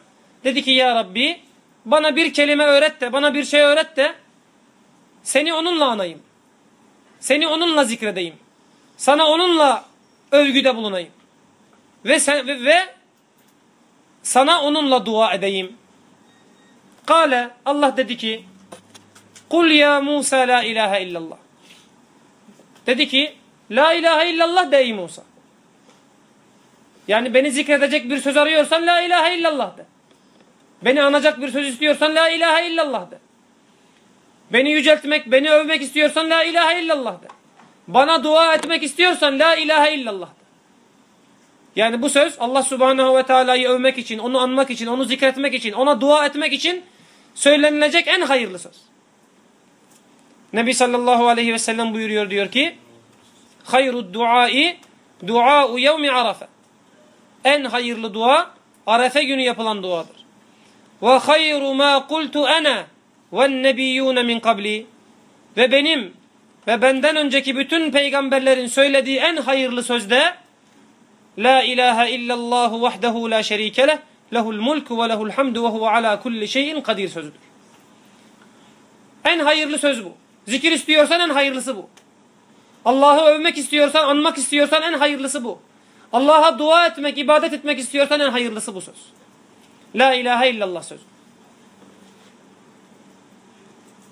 dedi ki ya Rabbi bana bir kelime öğret de bana bir şey öğret de seni onunla anayım. Seni onunla zikredeyim. Sana onunla övgüde bulunayım. Ve, sen, ve, ve sana onunla dua edeyim. Kale Allah dedi ki Kul ya Musa la ilahe illallah. Dedi ki La ilahe illallah de ey Musa. Yani beni zikredecek bir söz arıyorsan la ilahe illallah de. Beni anacak bir söz istiyorsan la ilahe illallah de. Beni yüceltmek, beni övmek istiyorsan la ilahe illallah de. Bana dua etmek istiyorsan la ilahe illallah de. Yani bu söz Allah subhanehu ve teala'yı övmek için, onu anmak için, onu zikretmek için, ona dua etmek için söylenilecek en hayırlı söz. Nebi sallallahu aleyhi ve sellem buyuruyor diyor ki Hayrud duai dua'u yevmi arafe En hayırlı dua Arefe günü yapılan duadır. Ve hayru ma kultu ana ve nebiyyun min qabli ve benim ve benden önceki bütün peygamberlerin söylediği en hayırlı sözde La ilahe illallah vahdehu la şerike leh lehul mulku ve lehul hamdu ve huve ala kulli şeyin kadir sözüdür. En hayırlı söz bu. Zikir istiyorsan en hayırlısı bu. Allah'ı övmek istiyorsan, anmak istiyorsan en hayırlısı bu. Allah'a dua etmek, ibadet etmek istiyorsan en hayırlısı bu söz. La ilahe illallah söz.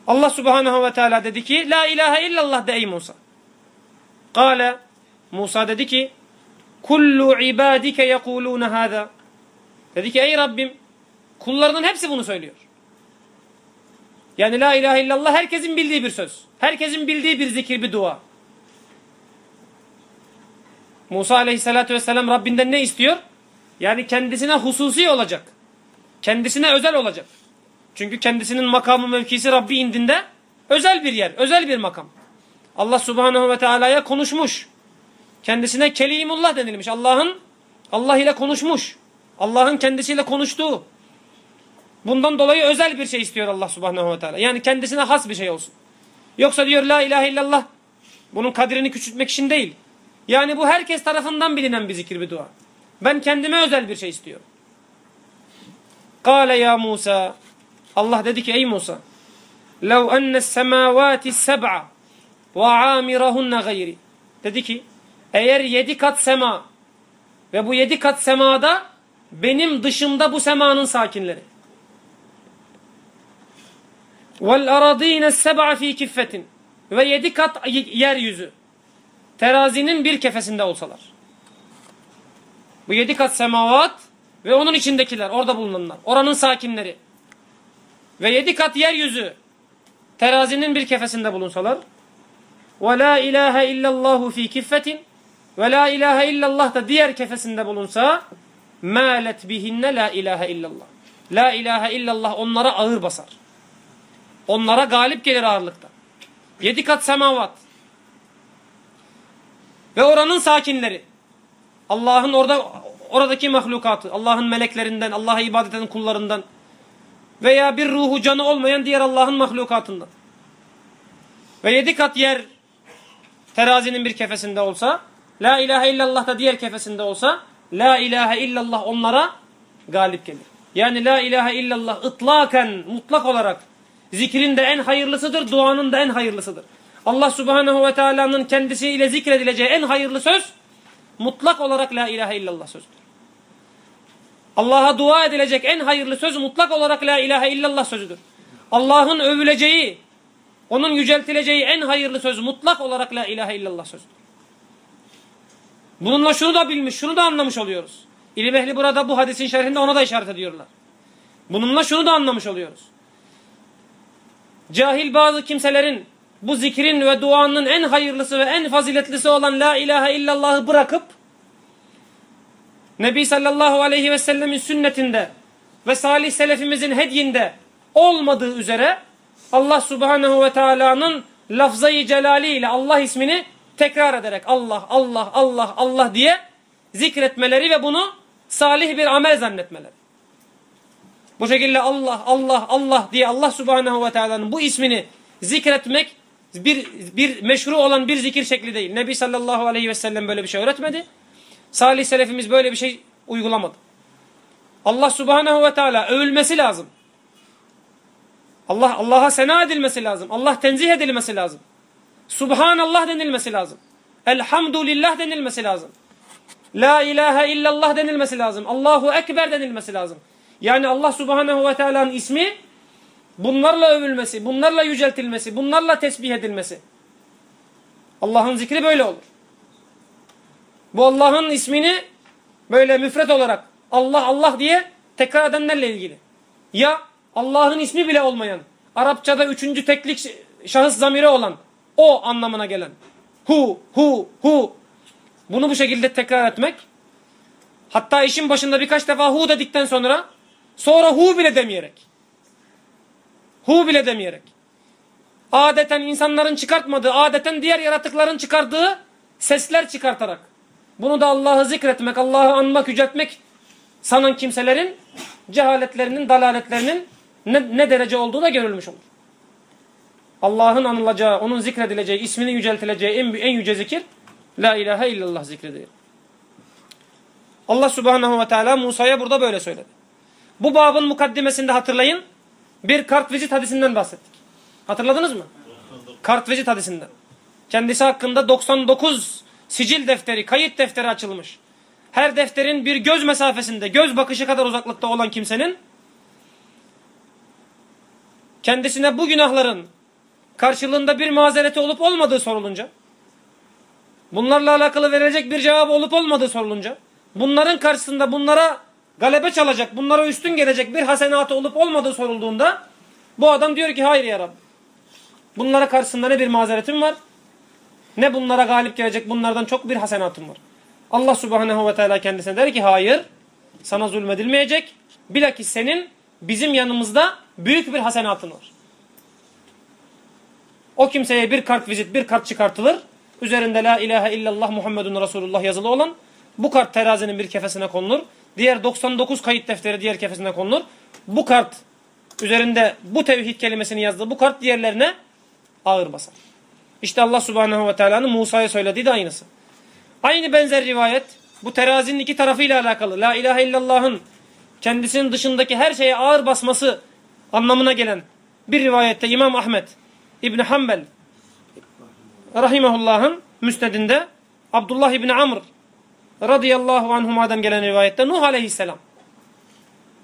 Allah subhanahu ve teala dedi ki La ilahe illallah de ey Musa. Kale Musa dedi ki Kullu ibadike yekulune hâzâ. Dedi ki ey Rabbim kullarının hepsi bunu söylüyor. Yani la ilahe illallah herkesin bildiği bir söz. Herkesin bildiği bir zikir, bir dua. Musa aleyhissalatü vesselam Rabbinden ne istiyor? Yani kendisine hususi olacak. Kendisine özel olacak. Çünkü kendisinin makamı mevkisi Rabbi indinde özel bir yer, özel bir makam. Allah subhanehu ve teala'ya konuşmuş. Kendisine kelimullah denilmiş. Allah'ın Allah ile konuşmuş. Allah'ın kendisiyle konuştuğu. Bundan dolayı özel bir şey istiyor Allah subhanahu ve teala. Yani kendisine has bir şey olsun. Yoksa diyor la ilahe illallah. Bunun kadrini küçültmek için değil. Yani bu herkes tarafından bilinen bir zikir bir dua. Ben kendime özel bir şey istiyorum. Kale ya Musa. Allah dedi ki ey Musa. Lev enne semavati seb'a ve amirahunne gayri. Dedi ki eğer yedi kat sema ve bu yedi kat semada benim dışımda bu semanın sakinleri vel aradine seb'a fi kiffetin ve yedi kat yeryüzü terazinin bir kefesinde olsalar. Bu yedi kat semavat ve onun içindekiler, orada bulunanlar, oranın sakinleri ve yedi kat yeryüzü terazinin bir kefesinde bulunsalar ve la ilahe illallahu fi kiffetin ve la ilahe illallah da diğer kefesinde bulunsa malet bihinne la ilahe illallah. La ilahe illallah onlara ağır basar. Onlara galip gelir ağırlıkta. Yedi kat semavat. Ve oranın sakinleri. Allah'ın orada oradaki mahlukatı, Allah'ın meleklerinden, Allah'a ibadet eden kullarından veya bir ruhu canı olmayan diğer Allah'ın mahlukatından. Ve yedi kat yer terazinin bir kefesinde olsa, La ilahe illallah da diğer kefesinde olsa, La ilahe illallah onlara galip gelir. Yani La ilahe illallah ıtlaken, mutlak olarak Zikrin de en hayırlısıdır, duanın da en hayırlısıdır. Allah subhanehu ve teala'nın kendisiyle zikredileceği en hayırlı söz mutlak olarak la ilahe illallah sözüdür. Allah'a dua edilecek en hayırlı söz mutlak olarak la ilahe illallah sözüdür. Allah'ın övüleceği, onun yüceltileceği en hayırlı söz mutlak olarak la ilahe illallah sözüdür. Bununla şunu da bilmiş, şunu da anlamış oluyoruz. İlim ehli burada bu hadisin şerhinde ona da işaret ediyorlar. Bununla şunu da anlamış oluyoruz cahil bazı kimselerin bu zikrin ve duanın en hayırlısı ve en faziletlisi olan La ilahe illallah'ı bırakıp Nebi sallallahu aleyhi ve sellemin sünnetinde ve salih selefimizin hedyinde olmadığı üzere Allah subhanehu ve teala'nın lafzayı celaliyle Allah ismini tekrar ederek Allah, Allah, Allah, Allah diye zikretmeleri ve bunu salih bir amel zannetmeleri. Bu şekilde Allah, Allah, Allah diye Allah subhanehu ve teala'nın bu ismini zikretmek bir, bir meşru olan bir zikir şekli değil. Nebi sallallahu aleyhi ve sellem böyle bir şey öğretmedi. Salih selefimiz böyle bir şey uygulamadı. Allah subhanehu ve teala övülmesi lazım. Allah Allah'a sena edilmesi lazım. Allah tenzih edilmesi lazım. Subhanallah denilmesi lazım. Elhamdülillah denilmesi lazım. La ilahe illallah denilmesi lazım. Allahu Ekber denilmesi lazım. Yani Allah subhanehu ve teala'nın ismi bunlarla övülmesi, bunlarla yüceltilmesi, bunlarla tesbih edilmesi. Allah'ın zikri böyle olur. Bu Allah'ın ismini böyle müfret olarak Allah Allah diye tekrar edenlerle ilgili. Ya Allah'ın ismi bile olmayan, Arapçada üçüncü teklik şahıs zamiri olan, o anlamına gelen. Hu, hu, hu. Bunu bu şekilde tekrar etmek Hatta işin başında birkaç defa hu dedikten sonra sonra hu bile demeyerek. Hu bile demeyerek. Adeten insanların çıkartmadığı, adeten diğer yaratıkların çıkardığı sesler çıkartarak. Bunu da Allah'ı zikretmek, Allah'ı anmak, yüceltmek sanan kimselerin cehaletlerinin, dalaletlerinin ne, ne derece olduğu da görülmüş olur. Allah'ın anılacağı, onun zikredileceği, isminin yüceltileceği en, en yüce zikir La ilahe illallah zikridir. Allah subhanahu ve teala Musa'ya burada böyle söyledi. Bu babın mukaddimesinde hatırlayın bir kartvizit hadisinden bahsettik. Hatırladınız mı? Kartvizit hadisinden. Kendisi hakkında 99 sicil defteri, kayıt defteri açılmış. Her defterin bir göz mesafesinde, göz bakışı kadar uzaklıkta olan kimsenin kendisine bu günahların karşılığında bir mazereti olup olmadığı sorulunca, bunlarla alakalı verilecek bir cevap olup olmadığı sorulunca, bunların karşısında bunlara galebe çalacak, bunlara üstün gelecek bir hasenatı olup olmadığı sorulduğunda, bu adam diyor ki hayır ya Rabbi. Bunlara karşısında ne bir mazeretim var, ne bunlara galip gelecek bunlardan çok bir hasenatım var. Allah subhanehu ve teala kendisine der ki hayır, sana zulmedilmeyecek, bilakis senin bizim yanımızda büyük bir hasenatın var. O kimseye bir kart vizit, bir kart çıkartılır. Üzerinde la ilahe illallah Muhammedun Resulullah yazılı olan bu kart terazinin bir kefesine konulur. Diğer 99 kayıt defteri diğer kefesine konulur. Bu kart üzerinde bu tevhid kelimesini yazdığı bu kart diğerlerine ağır basar. İşte Allah subhanehu ve teala'nın Musa'ya söylediği de aynısı. Aynı benzer rivayet bu terazinin iki tarafıyla alakalı. La ilahe illallah'ın kendisinin dışındaki her şeye ağır basması anlamına gelen bir rivayette İmam Ahmet İbni Hanbel rahimahullah'ın müstedinde Abdullah İbni Amr radıyallahu anhuma'dan gelen rivayette Nuh aleyhisselam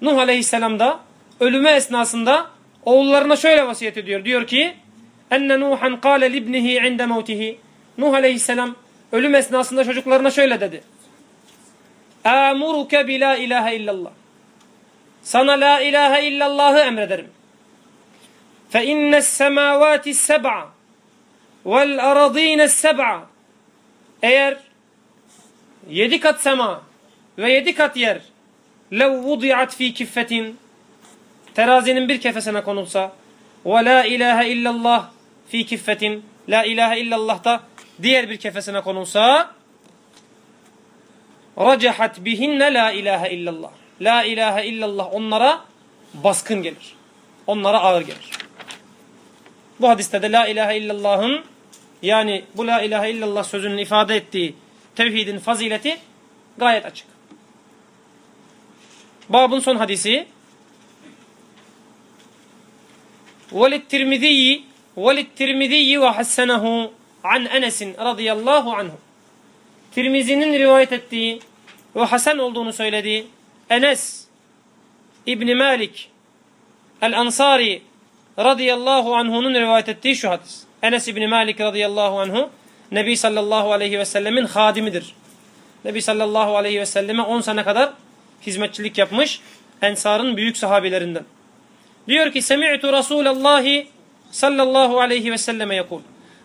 Nuh aleyhisselam da ölümü esnasında oğullarına şöyle vasiyet ediyor. Diyor ki enne Nuhan kâle libnihi inde mevtihi Nuh aleyhisselam ölüm esnasında çocuklarına şöyle dedi. Amuruke bi la illallah. Sana la ilahe illallahı emrederim. Semavati seb'a vel aradine seb'a. Eğer yedi kat sema ve yedi kat yer lev vudiat fi kiffetin terazinin bir kefesine konulsa ve la ilahe illallah fi kiffetin la ilahe illallah da diğer bir kefesine konulsa racahat bihinne la ilahe illallah. La ilahe illallah onlara baskın gelir. Onlara ağır gelir. Bu hadiste de la ilahe illallah'ın yani bu la ilahe illallah sözünün ifade ettiği tevhidin fazileti gayet açık. Babın son hadisi وَلِلْتِرْمِذِيِّ وَلِلْتِرْمِذِيِّ وَحَسَّنَهُ an Enes'in radıyallahu anhu. Tirmizi'nin rivayet ettiği ve Hasan olduğunu söylediği Enes İbni Malik El-Ansari radıyallahu anhu'nun rivayet ettiği şu hadis. Enes İbni Malik radıyallahu anhu Nebi sallallahu aleyhi ve sellemin hadimidir. Nebi sallallahu aleyhi ve selleme 10 sene kadar hizmetçilik yapmış Ensar'ın büyük sahabilerinden. Diyor ki Semi'tu Rasulallahi sallallahu aleyhi ve selleme yakul.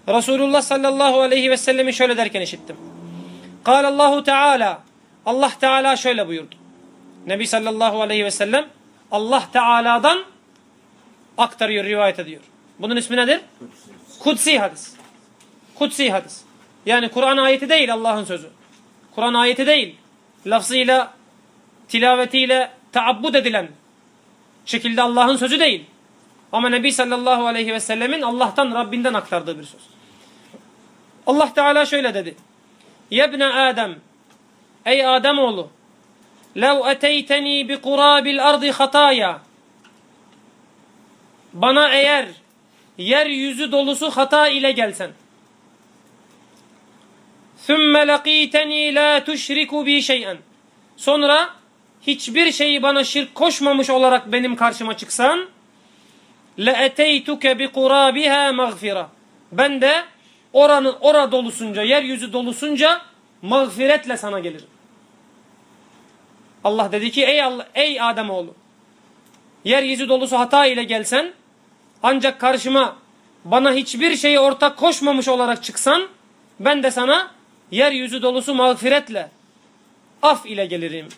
Resulullah sallallahu aleyhi ve sellemi şöyle derken işittim. Allahu Teala Allah Teala şöyle buyurdu. Nebi sallallahu aleyhi ve sellem Allah Teala'dan aktarıyor, rivayet ediyor. Bunun ismi nedir? Kutsi hadis. Kutsi hadis. Yani Kur'an ayeti değil Allah'ın sözü. Kur'an ayeti değil. Lafzıyla, tilavetiyle taabbud edilen şekilde Allah'ın sözü değil. Ama Nebi sallallahu aleyhi ve sellemin Allah'tan Rabbinden aktardığı bir söz. Allah Teala şöyle dedi. Yebne Adem Ey Ademoğlu Lev eteyteni bi kurabil ardı hataya Bana eğer yeryüzü dolusu hata ile gelsen ثُمَّ لَقِيتَنِي لَا تُشْرِكُ بِي شَيْئًا Sonra hiçbir şeyi bana şirk koşmamış olarak benim karşıma çıksan لَاَتَيْتُكَ بِقُرَابِهَا مَغْفِرًا Ben de oranın ora dolusunca, yeryüzü dolusunca mağfiretle sana gelirim. Allah dedi ki ey Allah, ey Adem oğlu. Yeryüzü dolusu hata ile gelsen ancak karşıma bana hiçbir şeyi ortak koşmamış olarak çıksan ben de sana yeryüzü dolusu mağfiretle af ile gelirim.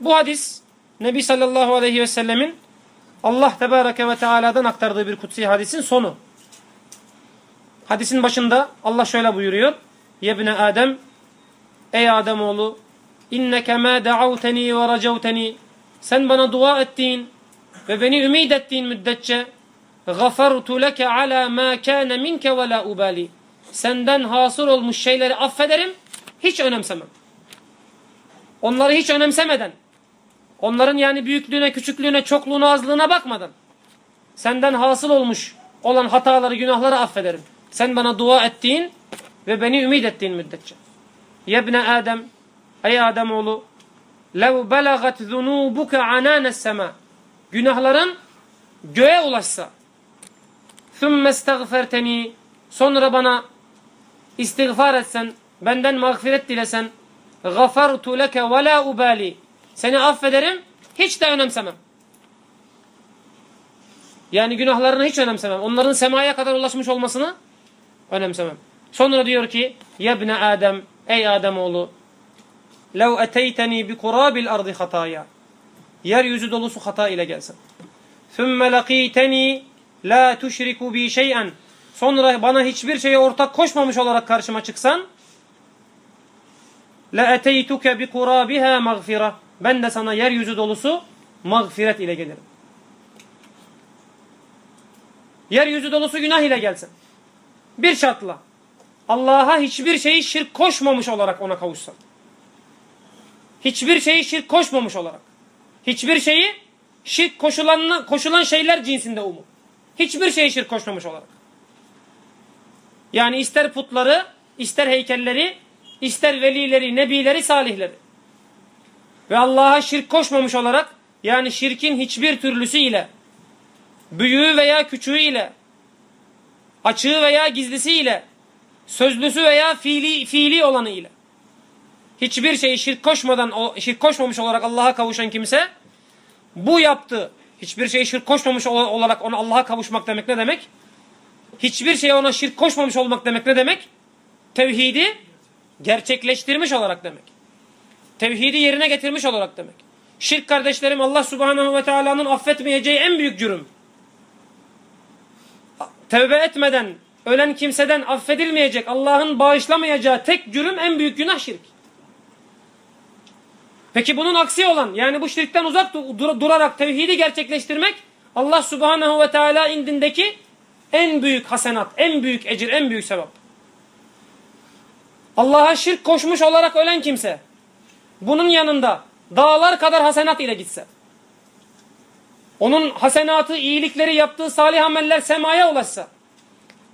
Bu hadis Nebi sallallahu aleyhi ve sellemin Allah tebareke ve teala'dan aktardığı bir kutsi hadisin sonu. Hadisin başında Allah şöyle buyuruyor. Yebne Adem Ey Ademoğlu inneke ma da'avteni ve racavteni sen bana dua ettiğin ve beni ümit ettiğin müddetçe gafartu leke ala ma kana minke ve la ubali senden hasıl olmuş şeyleri affederim hiç önemsemem. Onları hiç önemsemeden onların yani büyüklüğüne, küçüklüğüne, çokluğuna, azlığına bakmadan senden hasıl olmuş olan hataları, günahları affederim. Sen bana dua ettiğin ve beni ümit ettiğin müddetçe. Yebne Adem, ey Ademoğlu, lev belagat zunubuke anânes sema. Günahların göğe ulaşsa. Thumma istagferteni. Sonra bana istiğfar etsen, benden mağfiret dilesen. Leke ve la ubali. Seni affederim, hiç de önemsemem. Yani günahlarını hiç önemsemem. Onların semaya kadar ulaşmış olmasını önemsemem. Sonra diyor ki Yebne Adem ey Ademoğlu eteyteni bi kurabil ardı hataya yeryüzü dolusu hata ile gelsin. Sümme lakiteni la tuşriku bi şey'en sonra bana hiçbir şeye ortak koşmamış olarak karşıma çıksan bi kurabiha mağfira ben de sana yeryüzü dolusu mağfiret ile gelirim. Yeryüzü dolusu günah ile gelsin. Bir şartla. Allah'a hiçbir şeyi şirk koşmamış olarak ona kavuşsan. Hiçbir şeyi şirk koşmamış olarak. Hiçbir şeyi şirk koşulan, koşulan şeyler cinsinde umum. Hiçbir şeyi şirk koşmamış olarak. Yani ister putları, ister heykelleri, ister velileri, nebileri, salihleri. Ve Allah'a şirk koşmamış olarak yani şirkin hiçbir türlüsü ile büyüğü veya küçüğü ile açığı veya gizlisi ile sözlüsü veya fiili, fiili olanı ile hiçbir şeyi şirk koşmadan şirk koşmamış olarak Allah'a kavuşan kimse bu yaptı. Hiçbir şeyi şirk koşmamış olarak ona Allah'a kavuşmak demek ne demek? Hiçbir şeye ona şirk koşmamış olmak demek ne demek? Tevhidi gerçekleştirmiş olarak demek. Tevhidi yerine getirmiş olarak demek. Şirk kardeşlerim Allah subhanahu ve teala'nın affetmeyeceği en büyük cürüm. Tevbe etmeden ölen kimseden affedilmeyecek, Allah'ın bağışlamayacağı tek cürüm en büyük günah şirk. Peki bunun aksi olan yani bu şirkten uzak dur durarak tevhidi gerçekleştirmek Allah subhanahu ve teala indindeki en büyük hasenat, en büyük ecir, en büyük sevap. Allah'a şirk koşmuş olarak ölen kimse bunun yanında dağlar kadar hasenat ile gitse onun hasenatı, iyilikleri yaptığı salih ameller semaya ulaşsa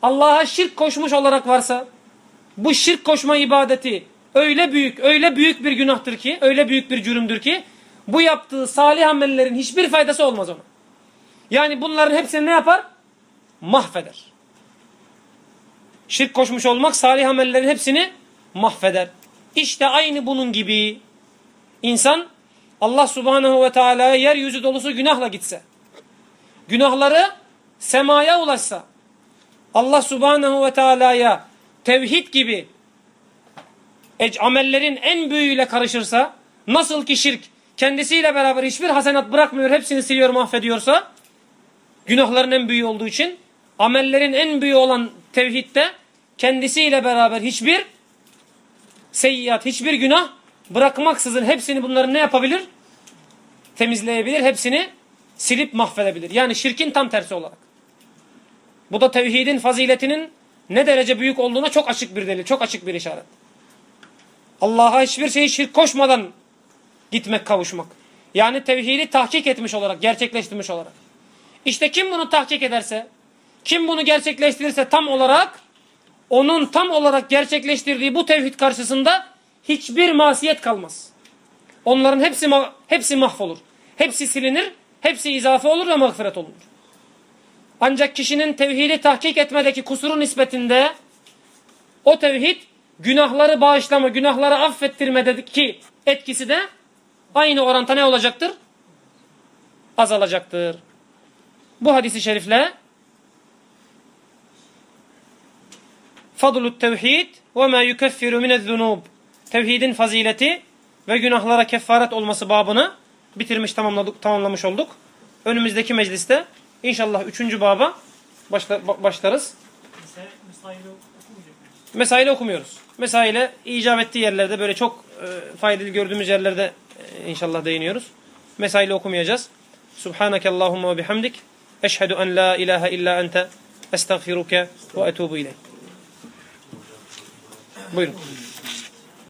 Allah'a şirk koşmuş olarak varsa bu şirk koşma ibadeti öyle büyük, öyle büyük bir günahtır ki, öyle büyük bir cürümdür ki bu yaptığı salih amellerin hiçbir faydası olmaz ona. Yani bunların hepsini ne yapar? Mahveder. Şirk koşmuş olmak salih amellerin hepsini mahveder. İşte aynı bunun gibi insan Allah subhanehu ve teala'ya yeryüzü dolusu günahla gitse, günahları semaya ulaşsa, Allah subhanehu ve teala'ya tevhid gibi amellerin en büyüğüyle karışırsa, nasıl ki şirk kendisiyle beraber hiçbir hasenat bırakmıyor, hepsini siliyor, mahvediyorsa, günahların en büyüğü olduğu için, amellerin en büyüğü olan tevhidde kendisiyle beraber hiçbir seyyiat, hiçbir günah bırakmaksızın hepsini bunların ne yapabilir? Temizleyebilir, hepsini silip mahvedebilir. Yani şirkin tam tersi olarak. Bu da tevhidin faziletinin ne derece büyük olduğuna çok açık bir delil, çok açık bir işaret. Allah'a hiçbir şeyi şirk koşmadan gitmek, kavuşmak. Yani tevhidi tahkik etmiş olarak, gerçekleştirmiş olarak. İşte kim bunu tahkik ederse, kim bunu gerçekleştirirse tam olarak, onun tam olarak gerçekleştirdiği bu tevhid karşısında hiçbir masiyet kalmaz. Onların hepsi hepsi mahvolur. Hepsi silinir, hepsi izafe olur ve mağfiret olunur. Ancak kişinin tevhidi tahkik etmedeki kusuru nispetinde o tevhid günahları bağışlama, günahları affettirmedeki etkisi de aynı oranta ne olacaktır? Azalacaktır. Bu hadisi şerifle fadlut tevhid ve ma yukeffiru minez zunub tevhidin fazileti ve günahlara kefaret olması babını bitirmiş tamamladık, tamamlamış olduk. Önümüzdeki mecliste inşallah üçüncü baba başla, ba- başlarız. Mesaili okumuyoruz. Mesaile icap ettiği yerlerde böyle çok e, faydalı gördüğümüz yerlerde e, inşallah değiniyoruz. Mesaili okumayacağız. Subhaneke Allahumma bihamdik. Eşhedü en la ilahe illa ente estağfiruke ve etubu ileyk. Buyurun.